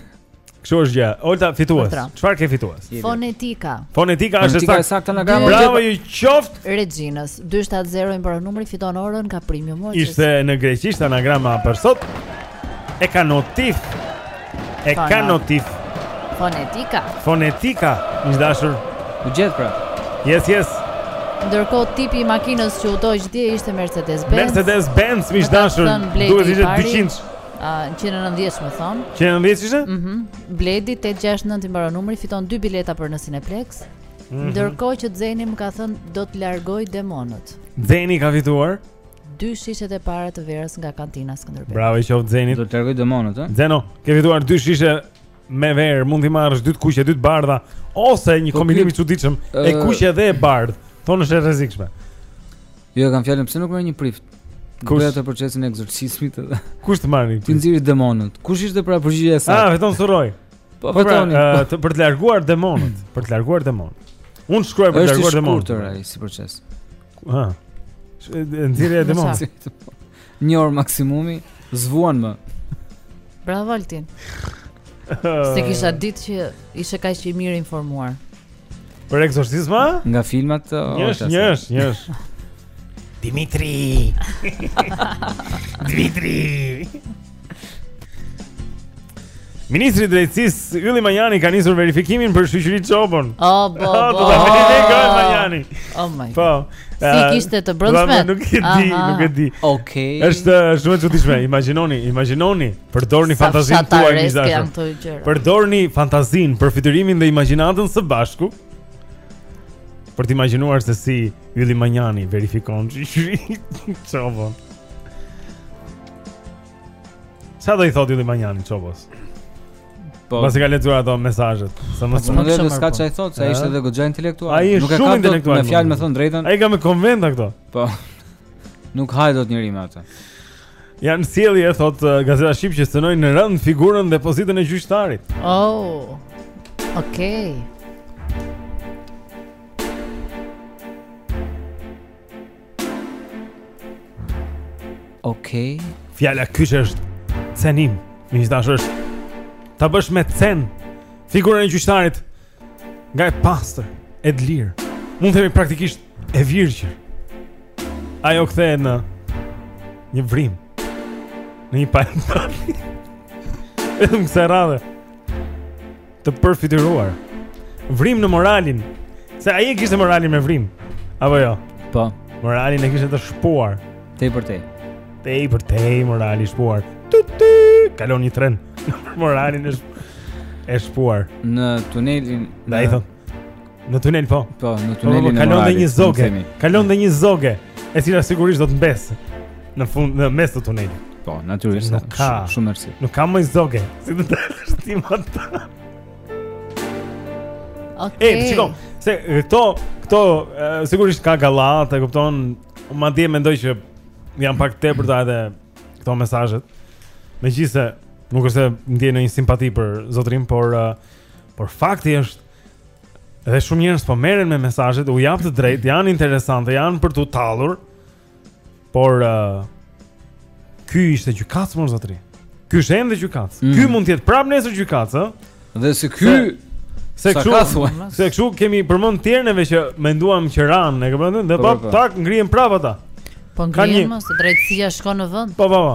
Kështu është gjë. Olta fitues. Çfarë ke fitues? Fonetika. Fonetika është saktë. Është e saktë anagrama. Bravo i qoftë. Reginës 270 i mbaron numri fiton orën nga Premium Watches. Ishte në greqisht anagrama për sot. E ka notif. E ka notif. Fonetika. Fonetika. Miq të dashur. U gjet pra. Yes, yes. Ndërkohë tipi i makinës që u dogj dje ishte Mercedes-Benz. Mercedes-Benz, miq të dashur. Duhet të ishte 200. Njëqind e nëntëdhjetë më thonë Njëqind e nëntëdhjetë ishte? Mm -hmm. Bledi 869 i mbaron numri Fiton 2 bileta për në Cineplex mm -hmm. Ndërkohë që Xeni më ka thënë Do të largoj demonët Xeni ka fituar Dy shishet e para të verës nga kantina Skënderbeu Bravo i qoftë Xenit Do të largoj demonët eh? Xeno, ke fituar dy shishe me verë Mund t'i marrësh dy të kuqe, dy të bardha Ose një po kombinim i çuditshëm E kuqe dhe e bardhë Thonë është e rrezikshme Jo, kam fjalën pse nuk merr një prift. Kush do të procesin e ekzorcizmit edhe? Kush të marrin? T'i nxjerri demonët. Kush ishte pra përgjigjja e saktë? Ah, veton surroj. Po vetoni. Po pra, po. për të larguar demonët, për të larguar demonët. Unë shkruaj për të larguar demonët. Është i shkurtër ai si proces. Ha. Nxjerrja e demonit. Një orë maksimumi, zvuan më. Bravo Altin. Se kisha dit që ishe kaq i mirinformuar. Për ekzorcizma? Nga filmat të Njësh, njësh, njësh. Dimitri. Dimitri. Ministri i Drejtësisë Ylli Manjani ka nisur verifikimin për Shyqyri Çopon. O oh, bo bo. Do ta verifikojë Manjani. Oh my. Po. Si eh, i kishte të brendshmet? Nuk e di, nuk e di. Okej. Është eh, shumë e çuditshme. Imagjinoni, imagjinoni, përdorni fantazinë tuaj miq të dashur. Përdorni fantazinë përfytyrimin dhe imagjinatën së bashku. Për të imagjinuar se si Ylli Manjani verifikon Shyqyri Çopon. Se ça do i thotë Ylli Manjani Çopos? Po. Pasi ka lexuar ato mesazhet, sa më shumë. Nuk ka ça i thotë, se ai ishte edhe goxha intelektual. Nuk e ka intelektual. Me fjalë me thën drejtën. Ai ka me konventa këto. Po. Nuk hahet dot njëri me atë. Janë sjellje thotë uh, gazeta Shqip që cenojnë rëndë figurën dhe pozitën e gjyqtarit. Oh. Okej. Okay. Okej. Okay. Fjala kyç është cenim. Miq të dashur ta bësh me cen figurën e gjyqtarit nga e pastër, e dlirë. Mund të themi praktikisht e virgjër. Ajo kthehet në një vrimë. Në një palë. Edhe më së Të përfytyruar. Vrim në moralin. Se ai e kishte moralin me vrim. Apo jo. Po. Moralin e kishte të shpuar. Tej për tej. Tej për tej morali i shpuar. Tu tu. Kalon një tren. moralin e shpuar. Në tunelin. Ndaj i thon. Në tunel po. Po, në po, tunelin po, po, e kalon dhe një zoge. Kalon dhe një zoge, e cila sigurisht do të mbes në fund në mes të tunelit. Po, natyrisht. Nuk ka shumë rëndësi. Nuk ka më zoge. Si do të shtim atë? Okej. Ej, shikoj. Se këto, këto sigurisht ka gallat, e kupton? Madje mendoj që janë pak tepërta edhe këto mesazhet. Megjithëse nuk është se ndjej ndonjë simpati për zotrin, por uh, Por fakti është edhe shumë njerëz po merren me mesazhet, u jap të drejt, janë interesante, janë për tu tallur. Por uh, ky ishte gjykatës mor zotri. Ky është ende gjykatës. Mm. Ky mund të jetë prapë nesër gjykatës, ë? Dhe se ky Se kështu, se kështu kemi përmend të tjerë neve që menduam që ran, e kupton? Dhe po, po, po. pa tak ngrihen prapë ata. Po ngrihen mos, drejtësia shkon në vend. Po, po, po.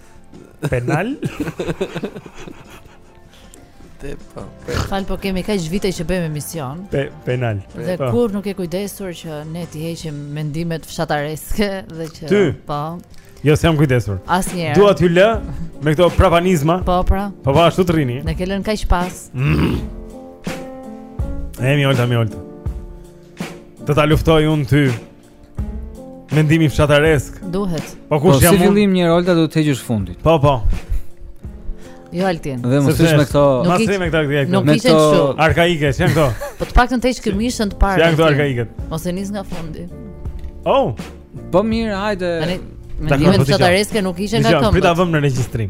Penal? Te po. Fal po kemi kaq vite që bëjmë emision. Pe, penal. Dhe po. kur nuk e kujdesur që ne t'i heqim mendimet fshatareske dhe që Ty. po. Jo, s'jam kujdesur. Asnjëherë. Dua t'ju lë me këto prapanizma. Po, pra. Po po ashtu të rrini. Na ke lënë kaq pas. E mi Olta, mi Olta. Do ta luftoj unë ty Mendimi fshataresk. Duhet. Po kush po, jam? Po si fillim mi Olta do të heqësh fundit. Po po. Jo Altin. Dhe mos thësh me këto. Mos thësh me këto këtu. Nuk hiqen kështu. Arkaike, janë këto. Po të paktën të heq këmishën të parë. Janë këto arkaike. Mos e nis nga fundi. Oh. Po mirë, hajde. Tani mendimet po fshatareske nuk hiqen nga këmbë. Prit ta vëmë në regjistrim.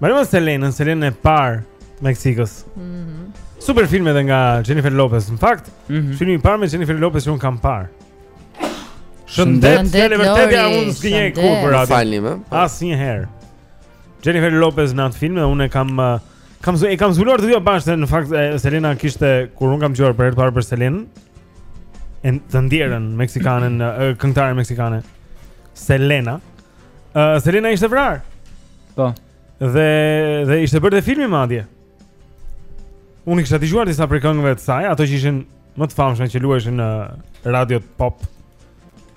Marrëm Selenën, Selenën e parë Meksikës. Mhm. Mm Super film edhe nga Jennifer Lopez. Në fakt, mm -hmm. filmi i parë me Jennifer Lopez që un kam parë. Shëndet, fjalë vërtet ja unë s'ke një kur për atë. Falni më. Asnjëherë. Jennifer Lopez në atë film dhe unë kam uh, kam e kam zbuluar të dy bashkë në fakt Selena kishte kur unë kam dëgjuar për herë të parë për Selenën e të ndjerën meksikane këngëtaren meksikane Selena Uh, Selena ishte vrarë. Po. Dhe dhe ishte bërë dhe filmi madje. Unë kisha dëgjuar disa prej këngëve të saj, ato që ishin më të famshme që luheshin në radio pop.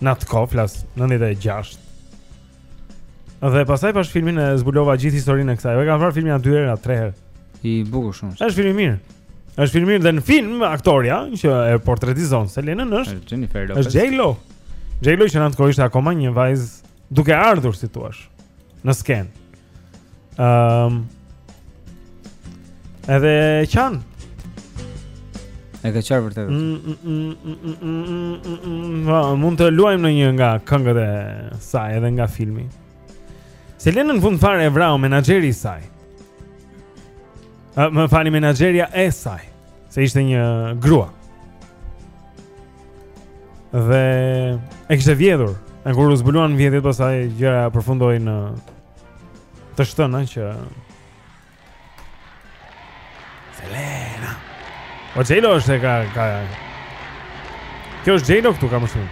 Në atë kohë flas 96. Dhe pastaj pash filmin e zbulova gjithë historinë e kësaj. E kam parë filmin atë dy herë, atë tre herë. I bukur shumë. Është film i mirë. Është film i mirë dhe në film aktorja që e portretizon Selena është Jennifer Lopez. Është J-Lo. J-Lo që në atë kohë ishte akoma një vajzë duke ardhur si thua në skenë. Ëm ehm, um, Edhe qan E ka qarë vërtetë Mund të luajmë në një nga këngët e saj edhe nga filmi Selena në fund fare e vrau menaxheri i saj Më fal menaxherja e saj Se ishte një grua Dhe e kishte vjedhur. E kur u zbuluan vjedhjet pastaj gjëja përfundoi në të shtëna që Selena. O J-Lo është e ka, ka... Kjo është J-Lo këtu ka më shumë.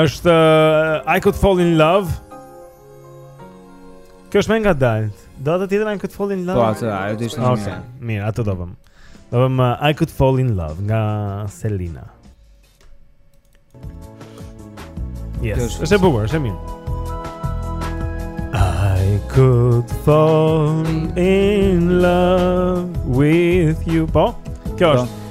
Është uh, I could fall in love. Kjo është më ngadaltë. Do të tjetër I could fall in love. Po atë, ajo do ishte më mirë. Mirë, atë do vëmë. Do vëmë uh, I could fall in love nga Selena. Yes. Është e bukur, është e mirë. I could fall in love with you. Po. Kjo është.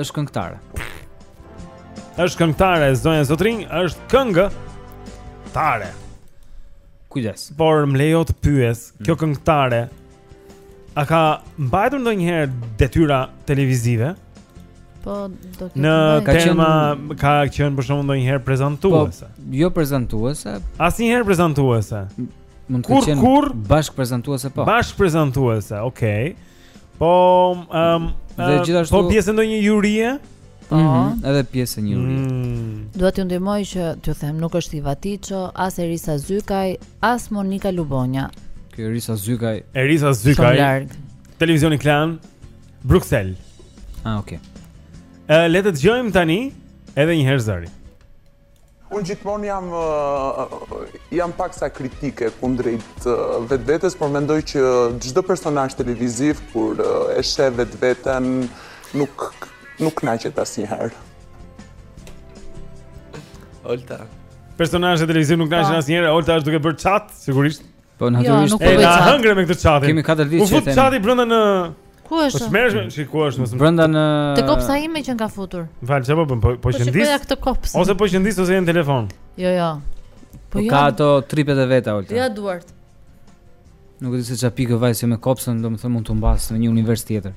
Është këngëtare. Është këngëtare, zonja zotërinj, është këngëtare. Kujdes. Por më lejo të pyes, kjo mm. këngëtare a ka mbajtur ndonjëherë detyra televizive? Po, do të thotë a ka qenë për shembull ndonjëherë prezantuese. Po, jo prezantuese. Asnjëherë prezantuese. Mund të ketë qenë bashkë prezantuese po. Bashkë prezantuese, okay. Po, um, dhe gjithashtu po pjesë e ndonjë jurie? Po, mm -hmm, edhe pjesë e një jurie. Mm. Dua t'ju ndihmoj që t'ju them, nuk është Iva Tiço, as Erisa Zykaj, as Monika Lubonja. Kjo Erisa Zykaj. Erisa Zykaj. Televizioni Klan, Bruksel. Ah, okay. Ë, uh, le të dëgjojmë tani edhe një herë zërin. Unë gjithmonë jam jam paksa kritike kundrejt vetvetes, por mendoj që çdo personazh televiziv kur e sheh vetveten nuk nuk kënaqet asnjëherë. Olta. Personazhet televizive nuk kënaqen po. asnjëherë, Olta është duke bërë chat, sigurisht. Po natyrisht. Jo, na hëngre me këtë chat. Kemi katër ditë që them. U fut chati brenda në Ku është? Po smershme, si ku është mëson. Brenda në Te kopsa ime që ka futur. Val, çfarë bën? Po po qendis. Po këtë kopsë. Ose po qendis ose në telefon. Jo, jo. Po, po jo. ka ato tripet e veta Olta. Ja duart. Nuk e di se çfarë fiksove me kopsën, domethënë mund të mbas në një univers tjetër.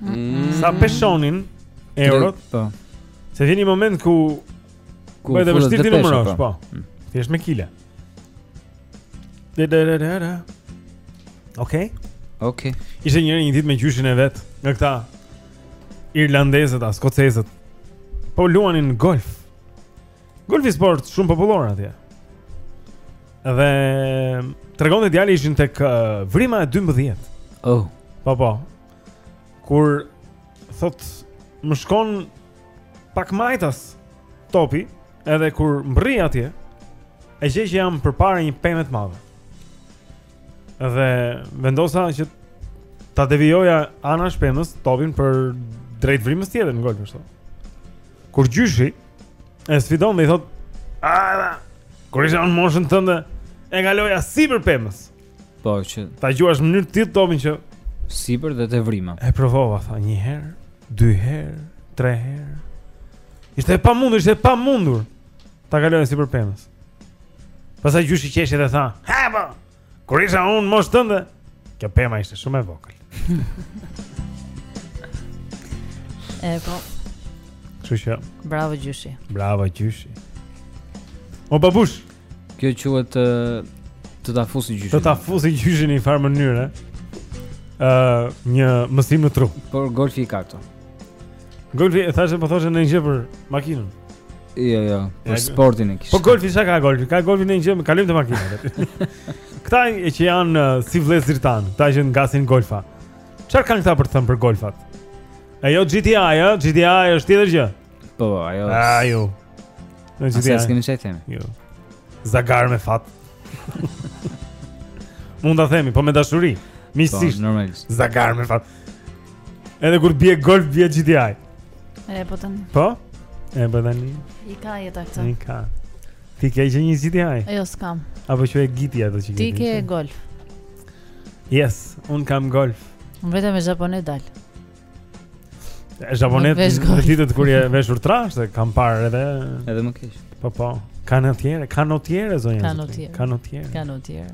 Mm. Sa peshonin eurot? Po. Se vjen një moment ku ku bëhet vështirë t'i numërosh, po. po. Mm. Ti je me kile. Okej. Okej. Ishte njëri një ditë me gjyshin e vet, nga këta irlandezët a skocezët. Po luanin golf. Golfi sport shumë popullor atje. Dhe tregonte djali ishin tek uh, vrima e 12. Oh. Po po. Kur thotë më shkon pak majtas topi, edhe kur mbërrij atje, e gjej që jam përpara një peme të madhe. Dhe vendosa që ta devijoja anash pemës topin për drejt vrimës tjetër në golf kështu. Kur gjyshi E sfidon dhe i thotë Aaaa Kur isha në moshën tënde E kaloja sipër pemës Po që Ta gjuash në mënyrë të tillë topin që Sipër dhe te vrima E provova tha një herë Dy herë Tre herë Ishte e pamundur Ishte e pamundur Ta kaloja sipër pemës Pastaj gjyshi qeshi dhe tha Epo Kur isha unë moshës tënde, kjo pema ishte shumë e vogël. e po. Çuçi. Bravo gjyshi. Bravo gjyshi. O babush, kjo quhet të, të ta fusi gjyshi. Të ta fusi gjyshi një farë mënyre. Ëh, uh, një mësim në tru. Por golfi i ka këto. Golfi, e thashë po thoshe ndonjë gjë për makinën. Jo, jo, për ja, sportin e kisha. Po golfi ça ka golfi? Ka golfi ndonjë gjë, mirë kalojmë te makinat. Këta e që janë uh, si vëllezërit tanë, këta që ngasin golfa. Çfarë kanë këta për të thënë për golfat? E jo GTI, ja? GTI është tjetër gjë? Po, ajo... Ajo... Nuk e di. Sa kemi ç'i themi? Jo. Zagar me fat. Mund ta themi, po me dashuri. Miqësisht. Po, normalisht. Zagar me fat. Edhe kur bie golf bie GTI. E po tani. Po? E po tani. I ka jeta këtë. I ka. Ti ke gjë ndonjë GTI? Jo, s'kam. Apo që e giti ato që ke. Ti ke golf. Yes, unë kam golf. Vetëm me japonke dal. E japonket në ditët kur je veshur trashë kam parë edhe edhe më keq. Po po. Kanotiere, kanotiere zonja. Kanotiere. Kanotiere. Kanotiere.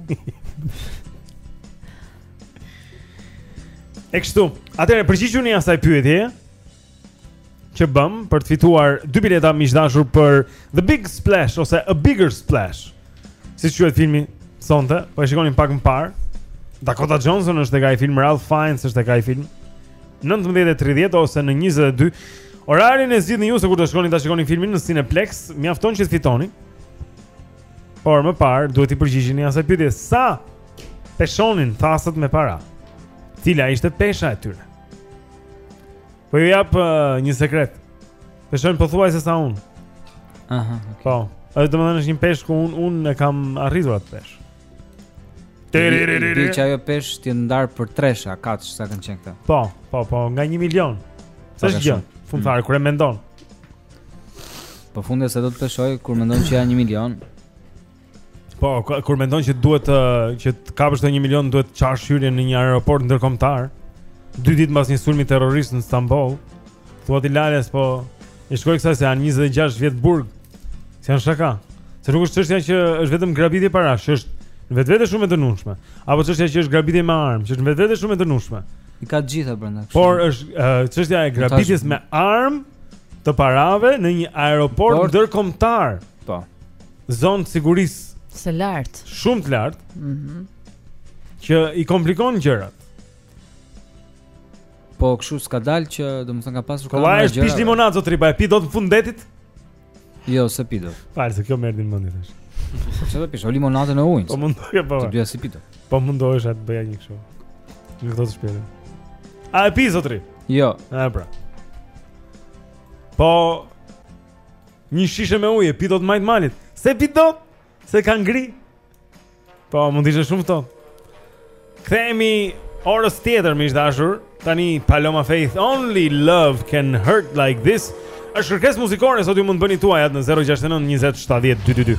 E kështu. Atëherë përgjigjuni asaj pyetje që bëmë për të fituar dy bileta miq të dashur për The Big Splash ose A Bigger Splash. Siç quhet filmi sonte, po e shikonim pak më parë. Dakota Johnson është tek ai film, Ralph Fiennes është tek ai film. 19:30 ose në 22. Orarin e zgjidhni ju se kur do shkoni ta shikoni filmin në Cineplexx, mjafton që të fitoni. Por më parë duhet t'i përgjigjeni asaj pyetjes, sa peshonin thasët me para? Cila ishte pesha e tyre? Po ju jap uh, një sekret. Peshojnë pothuajse sa unë. Aha, okay. Po, edhe domethënë është një peshë ku unë un e kam arritur atë peshë. Dhe që ajo peshë t'jë ndarë për tresha, kaq thasë sa kanë qenë këta. Po, po, po, nga një milion. Sa është gjë, fund farë, mm. kur e mendon. Po funde se do të peshoj, kur mendon që janë një milion, Po, kur mendon që duhet të që të kapësh të 1 milion duhet të çash hyrjen në një aeroport ndërkombëtar. Dy ditë mbas një sulmi terrorist në Stamboll, thua ti Lales po i shkon kësaj se janë 26 vjet burg. S'janë shaka. Se nuk është çështja që është vetëm grabitje parash, që është në vetvete shumë e dënueshme, apo çështja që është grabitje me armë, që është në vetvete shumë e dënueshme. I ka të gjitha brenda. Por është çështja e grabitjes me armë të parave në një aeroport ndërkombëtar. Po. zonë të sigurisë së lartë. Shumë të lartë. Mhm. Mm që i komplikon gjërat. Po kështu s'ka dalë që domethënë ka pasur kamera gjëra. Kollaj pish limonadë zotri, po e pi dot në fund detit? Jo, s'e pi dot. Fal se kjo më erdhi në mendje tash. Çfarë do pish? O limonadë në ujë. Po mundoj apo. Ti bia s'e pi dot. Po mundohesha të bëja një kështu. Në këto të shpjelim. A e pi zotri? Jo. A pra. Po Një shishe me ujë, e pi dot majë malit. S'e pi dot, se ka ngri. Po, mund të ishte shumë ftohtë. Kthehemi orës tjetër miq të dashur. Tani Paloma Faith Only Love Can Hurt Like This. Është kërkesë muzikore sot ju mund të bëni tuajat në 069 20 70 222.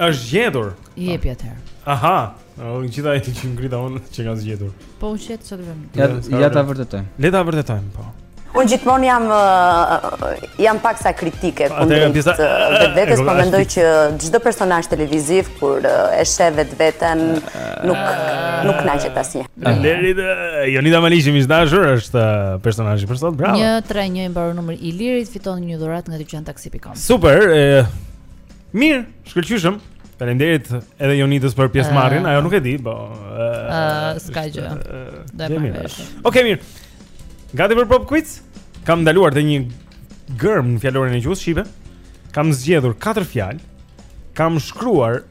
Është gjetur. I jepi atëherë. Aha. O gjithë ai që ngrita unë që ka gjetur. Po u shet sot vetëm. Ja ja ta vërtetojmë. Le ta vërtetojmë, po. Unë gjithmonë jam jam pak sa kritike kundrejt vetes, po mendoj që çdo personazh televiziv kur e sheh vetveten nuk nuk kënaqet asnjë. Ilir, Jonida Maliqi miq të dashur është personazhi për sot, bravo. 131 i mbaron numri Ilirit fiton një dhuratë nga dyqantaxi.com. Super. Mirë, shkëlqyshëm. Faleminderit edhe Jonidës për pjesëmarrjen. Uh, Ajo nuk e di, po. Ëh, uh, s'ka gjë. Do të bësh. Okej, mirë. Gati për pop quiz? Kam ndaluar te një germë në fjalorin e gjuhës shqipe. Kam zgjedhur katër fjalë. Kam shkruar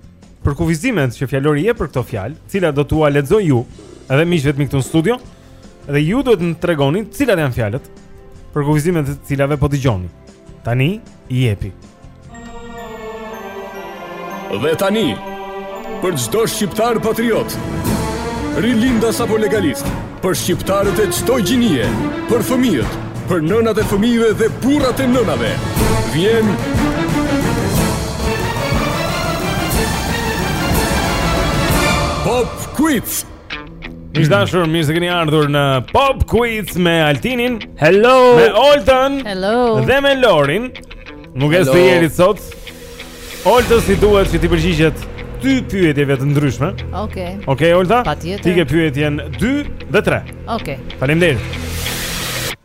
përkufizimet që fjalori jep për këto fjalë, të cilat do t'ua lexoj ju, edhe miqve të mi këtu në studio, Dhe ju duhet të më tregoni cilat janë fjalët për përkufizimet e të cilave po dëgjoni. Tani ia jepi. Dhe tani për çdo shqiptar patriot, rilindas apo legalist, për shqiptarët e çdo gjinie, për fëmijët, për nënat e fëmijëve dhe burrat e nënave. Vjen Pop Quiz. Miq të dashur, mirë se keni ardhur në Pop Quiz me Altinin. Hello. Me Oltën. Hello. Dhe me Lorin. Mungesë Tieri sot. Oltës i duhet që t'i përgjigjet dy pyetjeve të ndryshme. Okej. Okay. Okej, okay, Olta. Ti ke pyetjen 2 dhe 3. Okej. Okay. Faleminderit.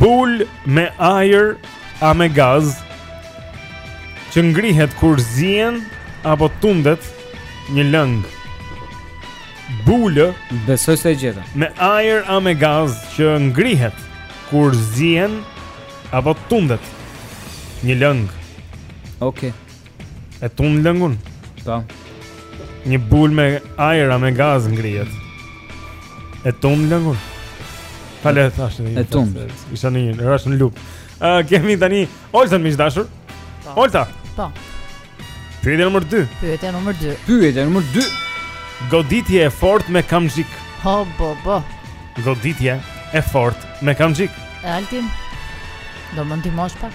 Bulë me ajër a me gaz që ngrihet kur zien apo tundet një lëng. Bulë. Besoj se e gjeta. Me ajër a me gaz që ngrihet kur zien apo tundet një lëng. Okej. Okay. E tund lëngun Po Një bulë me ajër a me gaz ngrihet E tund lëngun Ta le të ashtë E tund Isha në një, më rashë në lup uh, Kemi tani Oltën miq të dashur po. Olta Po Pyetja numër 2 Pyetja numër 2 Pyetja numër 2 Goditje e fortë me kamxhik Ho, bo, bo Goditje e fortë me kamxhik E Altin Do më ndihmosh pak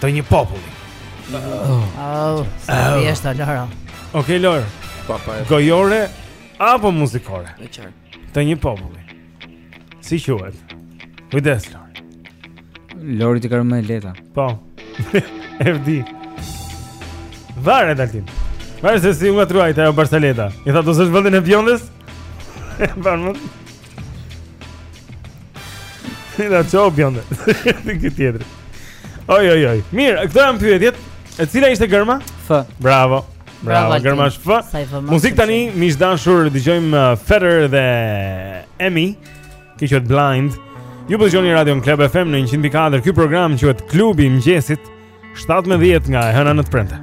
të një populli. Oh, sa oh. është Lora. Okej Lor. Po po. Gojore apo muzikore? Në qartë. Të një populli. Si quhet? Kujdes Lori. Lori ty të ka rënë më e lehta. Po. FD. Varet Altin. Varet se si u ngatërrua te ajo barsaleta. I tha do të zësh vendin e bjondes? Varet. Tira çop janë. Ti ke tjetër. Oj oj oj. Mirë, këto janë pyetjet. E cila ishte gërma? F. Bravo. Bravo, Bravo germa është F. Muzikë tani miq të dashur, dëgjojmë uh, Feder dhe Emi. Kjo quhet Blind. Ju po dëgjoni Radion Club FM në 104. Ky program quhet Klubi i Mëngjesit. 7-10 nga e hëna në të premte.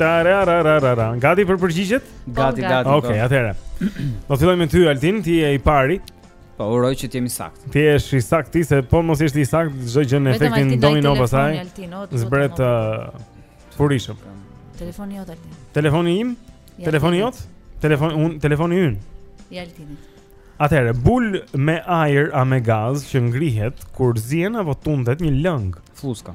Tararararara. Gati për përgjigjet? Po, Gati, gati. gati. Okej, atëherë. Do të fillojmë me ty Altin, ti je i pari. Po uroj që të jem i saktë. Të jesh i saktë ti se po mos ishe i saktë çdo gjë në efektin domino pastaj. Zbret uh, furishëm. Telefoni jot Altin. Telefoni im? Telefoni jot? Telefoni ynë, telefoni ynë. I Altinit. Atëherë, bulë me ajër a me gaz që ngrihet kur zien apo tundet një lëng. Flluska.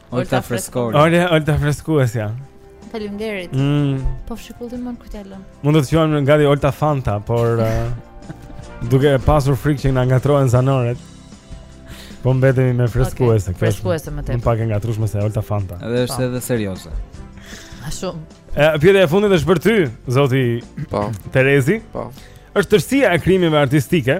Olta freskore. Olta, olta freskuesja. Faleminderit. Mm. Po fshikullim më kujt e lëm. Mund të quajmë gati Olta Fanta, por uh, duke pasur frikë që na ngatrohen zanoret. Po mbetemi me freskuese, okay. freskuese më tepër. Nuk pak e ngatrueshme se Olta Fanta. Edhe është po. edhe serioze. A shumë. E pyetja e fundit është për ty, zoti, po. Terezi. Po. Është tërësia e krimeve artistike.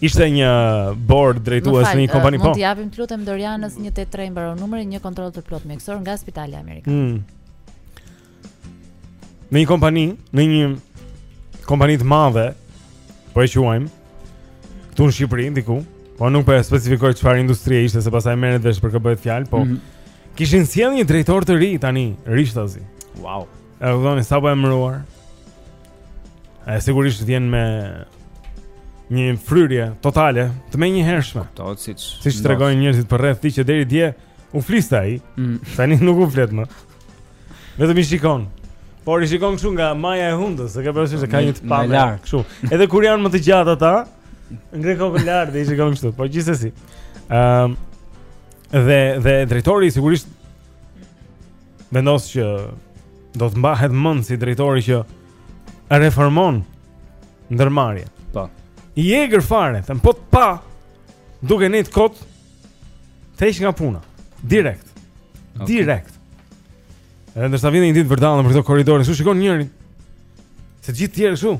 Ishte një bord drejtues në një kompani po. Mund t'i japim të lutem Dorianës 183 mbaron numrin, një kontroll të plotë mjekësor nga Spitali Amerikan. Mm. Në një kompani, në një kompani të madhe, po e quajmë këtu në Shqipëri diku, po nuk po e specifikoj çfarë industrie ishte se pastaj merret vesh për kë bëhet fjalë, po mm -hmm. kishin sjellë një drejtor të ri tani, Rishtazi. Wow. E rëdhoni, i sapoemëruar E sigurisht vjen me Një fryrje totale Të menjëhershme Këto, siç Siç tregojnë njerëzit përreth tij që deri dje U fliste ai mm. Tani nuk u flet më Vetëm i shikon Por i shikon këshu nga maja e hundës Se ka përësishë se ka një të pamë këshu Edhe kur janë më të gjatë ata Ngre kokën lart dhe i shikon kështu Po gjithsesi um, ehm, dhe, dhe drejtori sigurisht vendos që do të mbahet mend si drejtori që reformon ndërmarrjen. Po. I egër fare, dhe po të pa duke nejt kot të heq nga puna. Direkt. Okay. Direkt. Edhe ndërsa vjen një ditë vërdallë nëpër këto korridore, seç shikon njërin. Se gjithë tjerë kështu.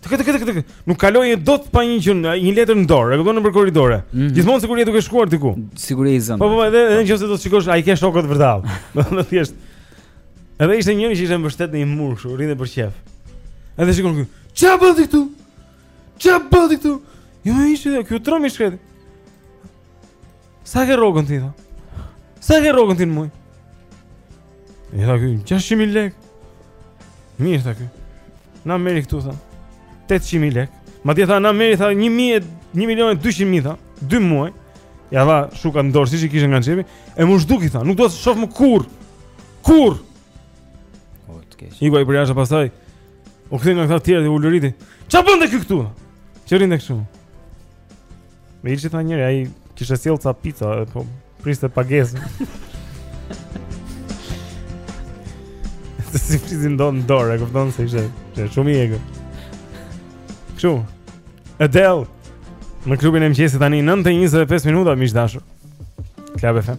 Tek tek tek tek. Nuk kalon dot pa një gjë, një letër në dorë, e kupton nëpër korridore. Mm -hmm. Gjithmonë sikur je duke shkuar diku. Sigur je i zënë. Po po, po edhe edhe nëse do të shikosh, a i ke shokët vërdallë. Domethënë thjesht. Edhe ishte njëri që ishte mbështetur në një mur kështu, rrinte për qejf. Edhe shikon këtu. Ç'a bën ti këtu? Ç'a bën ti këtu? Jo, ishte ky, u tremb i shkretë. Sa ke rrogën ti tha? Sa ke rrogën ti në muaj? I tha ky, 600.000 lek. Mirë tha ky. Na merri këtu tha. 800.000 lek. Madje tha na merri tha 1.000, 1.200.000 tha. 2 muaj. Ia dha shuka në dorë, siç i kishte ca në xhepi. E m'u zhduk i tha, nuk do të shof më kurrë. Kurrë? O, të qeshë. Iku ai përjashta pastaj. U kthye nga këta tjerë dhe ulëriti. Ça bënte ky këtu? Që rrinte kështu. Me që tha njëri, ai kishte sjellë ca pizza, po priste pagesën. si fliste dot më, kupton se ishte, ishte shumë i egër. Kështu. Adele në klubin e mëngjesit tani 9:25 minuta miq të dashur. Klab FM.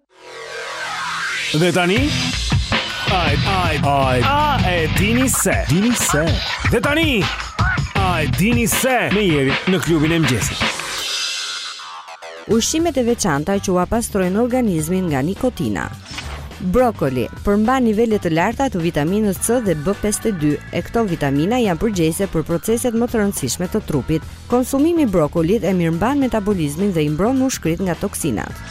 Dhe tani Ai, ai, ai, ai, e dini se Dini se Dhe tani Ai, dini se Me Jerin në klubin e mëngjesit Ushqimet e veçanta që ua pastrojnë organizmin nga nikotina Brokoli përmban nivele të larta të vitaminës C dhe B52, e këto vitamina janë përgjegjëse për proceset më të rëndësishme të trupit. Konsumimi i brokolit e mirëmban metabolizmin dhe i mbron mushkëritë nga toksinat.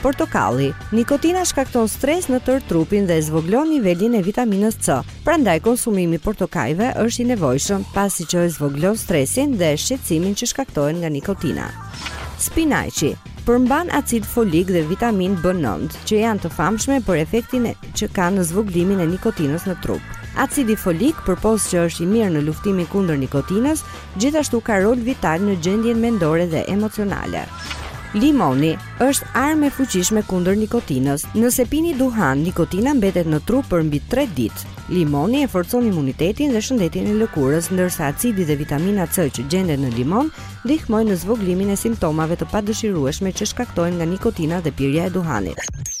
Portokalli, Nikotina shkakton stres në tërë trupin dhe zvogëlon nivelin e vitaminës C. Prandaj konsumimi i portokajve është i nevojshëm, pasi që e zvogëlon stresin dhe shqetësimin që shkaktohen nga nikotina. Spinaqi përmban acid folik dhe vitaminë B9, që janë të famshme për efektin që kanë në zvogëlimin e nikotinës në trup. Acidi folik, përpos që është i mirë në luftimin kundër nikotinës, Gjithashtu ka rol vital në gjendjen mendore dhe emocionale. Limoni është armë e fuqishme kundër nikotinës. Nëse pini duhan, nikotina mbetet në trup për mbi 3 ditë. Limoni e forcon imunitetin dhe shëndetin e lëkurës, ndërsa acidi dhe vitamina C që gjenden në limon ndihmojnë në zvogëlimin e simptomave të padëshirueshme që shkaktohen nga nikotina dhe pirja e duhanit.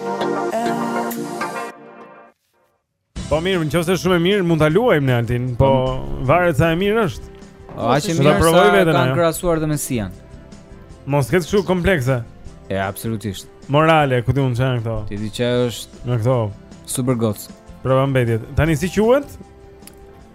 Po mirë, në qoftë se është shumë e mirë, mund ta luajmë ne Altin Po, po varet sa e mirë është po, Aq e mirë sa kanë krahasuar dhe Mesian Mos ketë kështu komplekse E, absolutisht Morale, ku ti unë që janë këto Ti di që është Në këto Super goc Prova mbetjet Tani si quhet?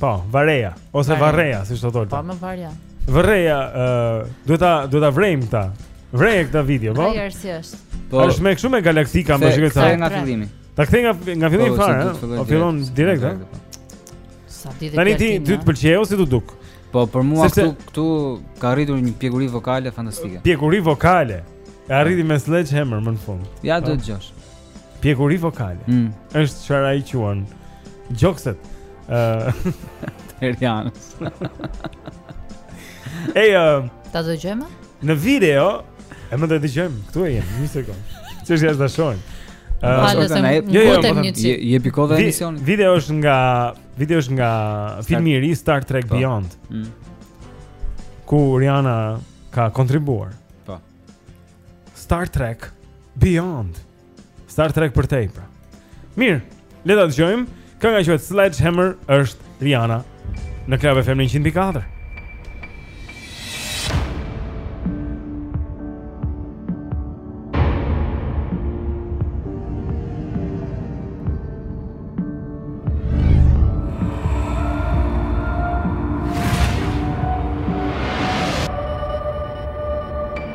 Po, Vareja ose Varreja, siç thotë Olta. Po, më Varja. Varreja, ë, uh, duhet ta duhet ta vrejmë këta. Vrej këta video, po. Ai është si është. Po, është më shumë me galaktika, më shikoj sa nga fillimi. Ta kthej nga nga fillimi po, fare, ë. Po fillon direkt, ë. Sa ditë. Tani ti ty të pëlqeu si t'u duk. Po, për mua këtu këtu ka arritur një pjekuri vokale fantastike. Pjekuri vokale. E arriti me Sledgehammer më në fund. Ja do ta dëgjosh. Pjekuri vokale. Mm. Është çfarë ai quan. Gjokset. Ëh. Të Rihannës. Ej, uh, ta dëgjojmë? Në video e më do të dëgjojmë. Ktu e jemi, një sekond. Ç'është jashtë ta shohim. Falë se jo, jo, po një çik. E pikove emisionin. Video është nga video është nga filmi i ri Star Trek po. Beyond. Mm. Ku Rihanna ka kontribuar. Star Trek Beyond. Star Trek përtej, pra. Mirë, le ta dëgjojmë. Kënga quhet Sledgehammer është Rihanna në Club FM 104.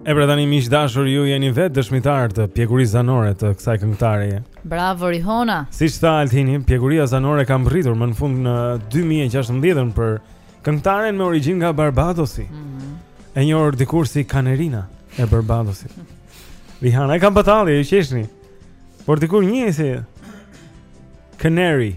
E pra tani miq të dashur ju jeni vetë dëshmitarë të pjekurisë zanore të kësaj këngëtareje. Bravo Rihona. Siç tha Altini, pjekuria zanore ka mbërritur më në fund në 2016 për këngëtaren me origjinë nga Barbadosi. Mm -hmm. E njohur dikur si Kanarina e Barbadosit. Rihana e kam batalje, ju qeshni. Por dikur një si Canary.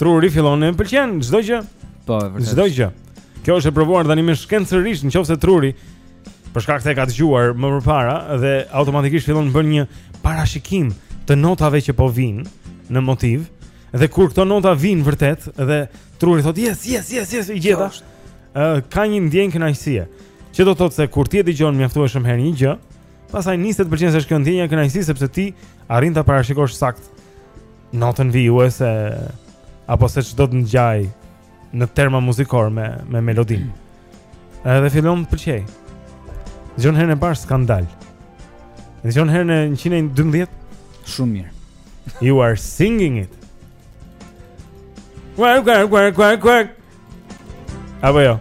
Truri fillon e të pëlqen çdo gjë. Po, e vërtetë. Çdo gjë. Kjo është e provuar tanimë shkencërisht nëse truri për shkak se e ka dëgjuar më përpara dhe automatikisht fillon të bën një parashikim të notave që po vijnë në motiv dhe kur këto nota vijnë vërtet dhe truri thotë yes yes yes yes i gjeta uh, ka një ndjenjë kënaqësie që do të thotë se kur ti e dëgjon mjaftueshëm herë një gjë pastaj nis e të pëlqen se është kjo ndjenja e kënaqësisë sepse ti arrin ta parashikosh saktë notën vijuese apo se ç'do të ngjajë në terma muzikorë me me melodinë. Edhe fillon të pëlqejë. Dëgjon herën e parë skandal. Dëgjon herën e 112 shumë mirë. You are singing it. Kuar kuar kuar kuar kuar. Apo jo.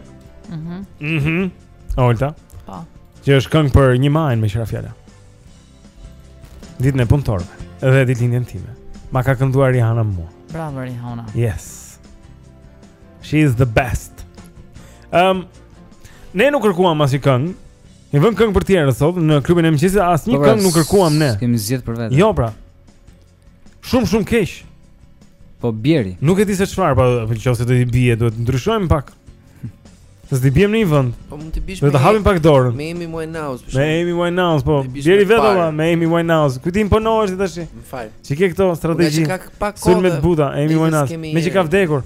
Mhm. Mhm. Olta. Po. Që është këngë për 1 majin meqë ra fjala. Ditën e punëtorëve dhe ditëlindjen time. Ma ka kënduar Rihanna mua. Bravo Rihanna. Yes. She is the best. Ehm, um, ne nuk kërkuam asnjë këngë. Ne vëmë këngë për të tjerë sot në klubin e mëngjesit, asnjë po, këngë nuk kërkuam ne. Kemi zgjedh për vetë. Jo pra. Shumë shumë keq. Po bjeri. Nuk e di se çfarë, po nëse do të biesh, duhet të ndryshojmë pak. S'të biem në një vënd Po mund të biesh me... Do të hapim pak dorën Me Amy Winehouse për shembull Me Amy Winehouse, po Bjeri vetë Olta me Amy Winehouse Kujt i imponohesh ti tashi Më fal Ç'i ke këto strategji Nga që ka pak kode Sulme të buta, Amy Winehouse Meqë ka vdekur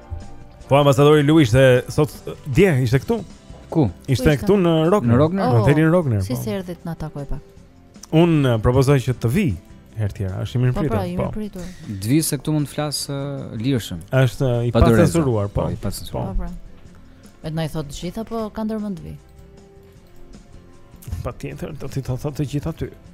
Po ambasadori Lu ishte sot dje ishte këtu. Ku? Ishte këtu në Rogner. Në Rogner, në hotelin oh, Rogner. Si po. se s'erdhi të na takojë pak. Unë eh, propozoj që të vijë herë tjetër. Është i mirë po, pra, po. pritur. Po. Të vijë se këtu mund të flasë eh, lirshëm. Është eh, i pacensuruar, po. I pacensuruar. Po. Edhe na i thotë të gjitha, po ka ndërmend të vijë. Patjetër, do t'i thotë të gjitha aty.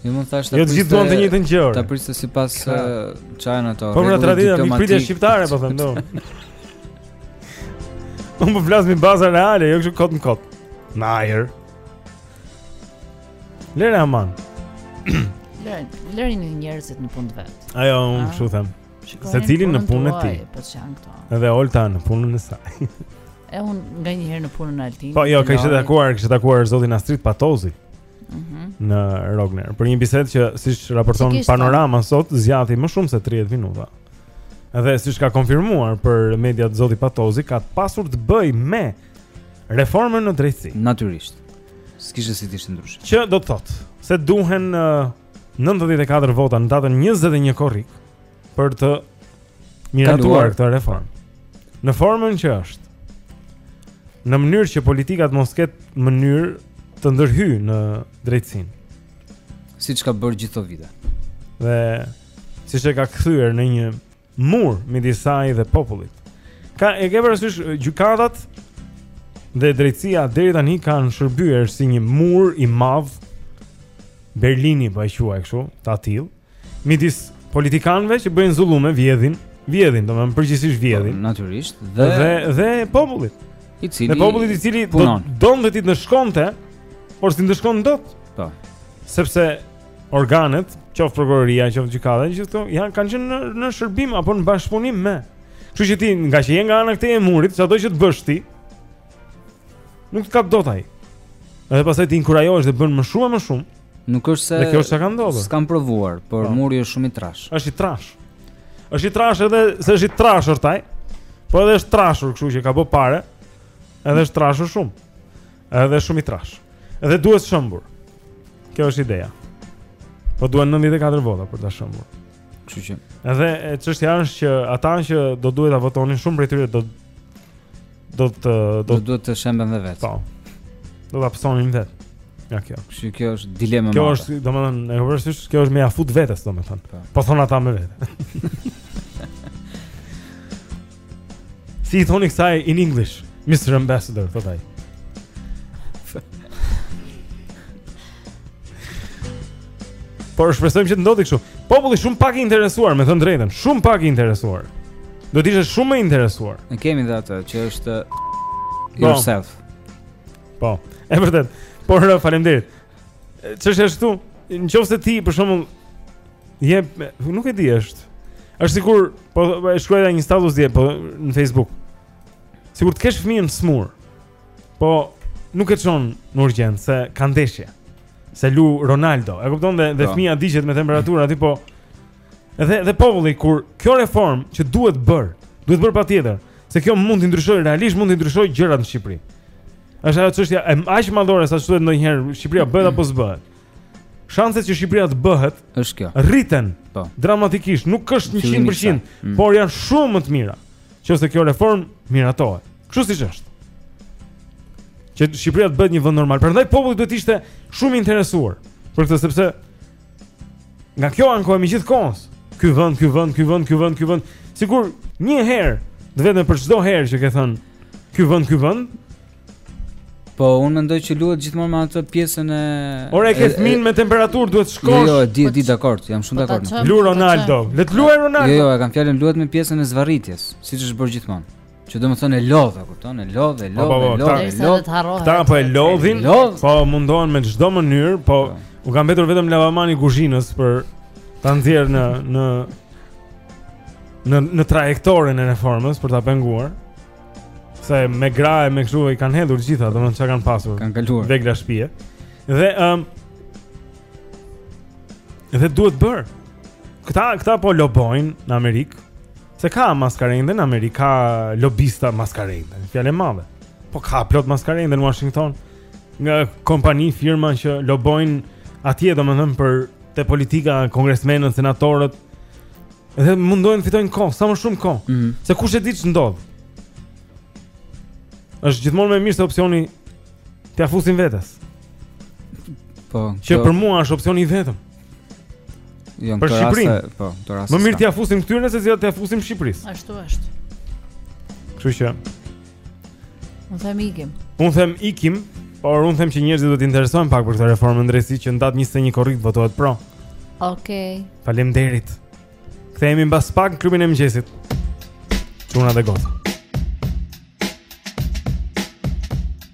Ju mund thashë ta priste... Jo të gjithë duan të njëjtën gjë. Ta priste sipas çajën ato. Po pra tradita e mikpritjes shqiptare po them, do. Unë po flas mbi baza reale, jo kështu kot më kot në ajër. Lëre aman. Lëre, lëre njerëzit në punë të vet. Ajo, unë ah. kështu them. Secili në punën e tij. Po janë këto. Edhe Olta në punën e saj. E un nga një herë në punën e Altinit. Po jo, kishte takuar, kishte takuar zotin Astrit Patozi. Mhm. Mm në Rogner. Për një bisedë që siç raporton si Panorama sot zgjati më shumë se 30 minuta. Edhe siç ka konfirmuar për mediat zoti Patozi ka pasur të bëj me reformën në drejtësi. Natyrisht. S'kishte si të ishte ndryshe. Që do të thotë se duhen uh, 94 vota në datën 21 korrik për të miratuar këtë reformë. Në formën që është. Në mënyrë që politika të mos ketë mënyrë të ndërhyjë në drejtësinë. Siç ka bërë gjithë këto vite. Dhe siç e ka kthyer në një mur midis saj dhe popullit. Ka e ke parasysh gjykatat dhe drejtësia deri tani kanë shërbyer si një mur i madh Berlini po e quaj kështu, të tillë, midis politikanëve që bëjnë zullume, vjedhin, vjedhin, domethënë përgjithsisht vjedhin. Po, natyrisht, dhe dhe, dhe popullit. I cili dhe popullit i cili punon. do donte t'i ndëshkonte, por s'i ndëshkon dot. Po. Sepse organet, qoftë prokuroria, qoftë gjykata, gjithë këto janë kanë qenë në, në shërbim apo në bashkëpunim me. Kështu që ti nga që je nga ana këtej e murit, sado që të bësh ti, nuk të kap dot ai. Edhe pastaj ti inkurajohesh dhe bën më shumë e më shumë. Nuk është se Dhe kjo është çka ka ndodhur. S'kam provuar, por pa. Po. muri është shumë i trash. Është i trash. Është i trash edhe se është i trashur taj. Po edhe është trashur, kështu që ka bë parë. Edhe është trashur shumë. Edhe shumë i trash. Edhe duhet shëmbur. Kjo është ideja. Po duhen 94 vota për ta shëmbur. Kështu që. Edhe çështja është që ata që do duhet ta votonin shumë prej tyre do do të do të duhet të shëmben dhe vet. Po. Do ta pësonin vet. Ja kjo. Kështu që kjo është dilema më. Kjo është, domethënë, e kuptoj se kjo është me ja fut vetes, domethënë. Po. po thon ata me vete. Si i thoni kësaj in English? Mr. Ambassador, thot ai. Por shpresojmë që të ndodhë kështu. Populli shumë pak i interesuar, me thënë drejtën, shumë pak i interesuar. Do të ishte shumë më interesuar. Ne kemi dhe atë që është po. yourself. Po. E vërtet. Por faleminderit. Çështja është këtu. Në qoftë se ti për shembull je nuk e di është. Është sikur po e shkruaja një status dje po në Facebook. Sikur të kesh fëmijën smur. Po nuk e çon në urgjencë se ka ndeshje. Se lu Ronaldo. E kupton dhe dhe po. fëmija digjet me temperaturë aty po Dhe dhe populli kur kjo reformë që duhet bërë, duhet bërë patjetër, se kjo mund të ndryshojë realisht, mund të ndryshojë gjërat në Shqipëri. Është ajo çështja aq madhore sa thuhet ndonjëherë Shqipëria bëhet apo s'bëhet. Shanset që Shqipëria të bëhet është kjo. Rriten. Po. Dramatikisht, nuk është 100%, mm. por janë shumë më të mira. Nëse kjo reformë miratohet. Kështu siç është. Që Shqipëria të bëhet një vend normal. Prandaj populli duhet të ishte shumë i interesuar për këtë sepse Nga kjo ankohemi gjithë kohës. Ky vend, ky vend, ky vend, ky vend, ky vend. Sikur një herë, të vetëm për çdo herë që ke thënë ky vend, ky vend. Po unë mendoj që luhet gjithmonë me atë pjesën e Ora e ke fëmijën me temperaturë duhet të shkosh. Jo, jo di, di dakord, jam shumë po dakord. Luan Ronaldo. Le të luajë Ronaldo. Jo, jo, e kam fjalën luhet me pjesën e zvarritjes, siç është bërë gjithmonë. Që domethënë e lodh, kupton, e lodh, e lodh, e lodh, e lodh Këta po e lodhin, po mundohen me çdo mënyrë, po, po u ka mbetur vetëm lavamani i kuzhinës për ta nxjerrë në në në në trajektoren e reformës për ta penguar. Se me gra e me kështu i kanë hedhur të gjitha, domethënë çka kanë pasur. Kanë kaluar. Vegla shtëpie. Dhe ëm um, Dhe duhet bërë. Këta këta po lobojnë në Amerikë. Se ka maskarenj dhe në Amerikë, ka lobista maskarenj, fjalë e madhe. Po ka plot maskarenj në Washington nga kompani, firma që lobojnë atje domethënë për te politika, kongresmenët, senatorët. Dhe mundohen të fitojnë kohë, sa më shumë kohë. Mm -hmm. Se kush e di ç'ndodh. Është gjithmonë më mirë se opsioni t'ia fusin vetes. Po. Që për mua është opsioni i vetëm. Jo për Shqipërinë, po, të rasta. Më mirë t'ia fusim këtyre sesa t'ia fusim Shqipërisë. Ashtu është. Kështu që. Unë them ikim. Unë them ikim, por unë them që njerëzit duhet të interesohen pak për këtë reformë në drejtësi që në datë 21 korrik votohet pro. Okej. Okay. Faleminderit. Kthehemi mbas pak në klubin e mëngjesit. Çuna dhe goca.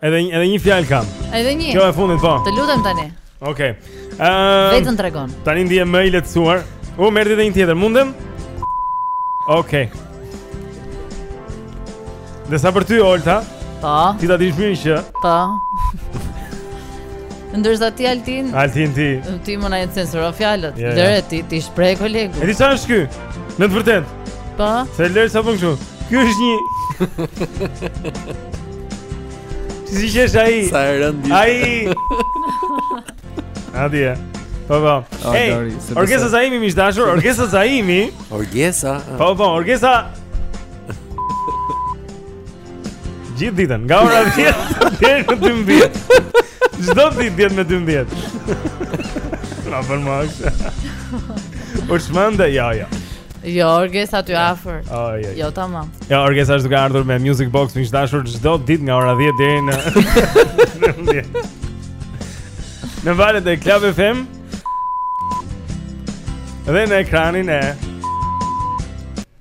Edhe një, edhe një fjalë kam. Edhe një. Kjo e fundit po. Të lutem tani. Okej. Okay. Ëm ehm, Vetëm tregon. Tani ndihem më i lehtësuar. U oh, m'erdhi edhe një tjetër, mundem? Okej. Okay. Dhe sa për ty Olta? Po. Ti ta dish mirë që. Po. Ndërsa ti Altin? Altin ti. Ti më na e censuro fjalët. Yeah, jo, jo. Lëre t'i shprehë kolegu. E di sa është ky? Në të vërtetë. Po. Se lër sa bën kështu. Ky është një Si si qesh ai Sa e rëndë Ai Adje Po po Ej, Orgesa Zaimi miq të dashur Orgesa Zaimi Orgesa Po po, Orgesa Gjithë ditën, nga ora 10 deri në 12. Çdo ditë 10 me 12. Na bën më aq. U çmenda, ja, ja. Jo, Orgesa aty afër. Jo, jo, jo. Jo, tamam. Jo, Orgesa është duke ardhur me Music Box miq të dashur çdo ditë nga ora 10 deri në 12. Në valët e Club FM dhe në ekranin e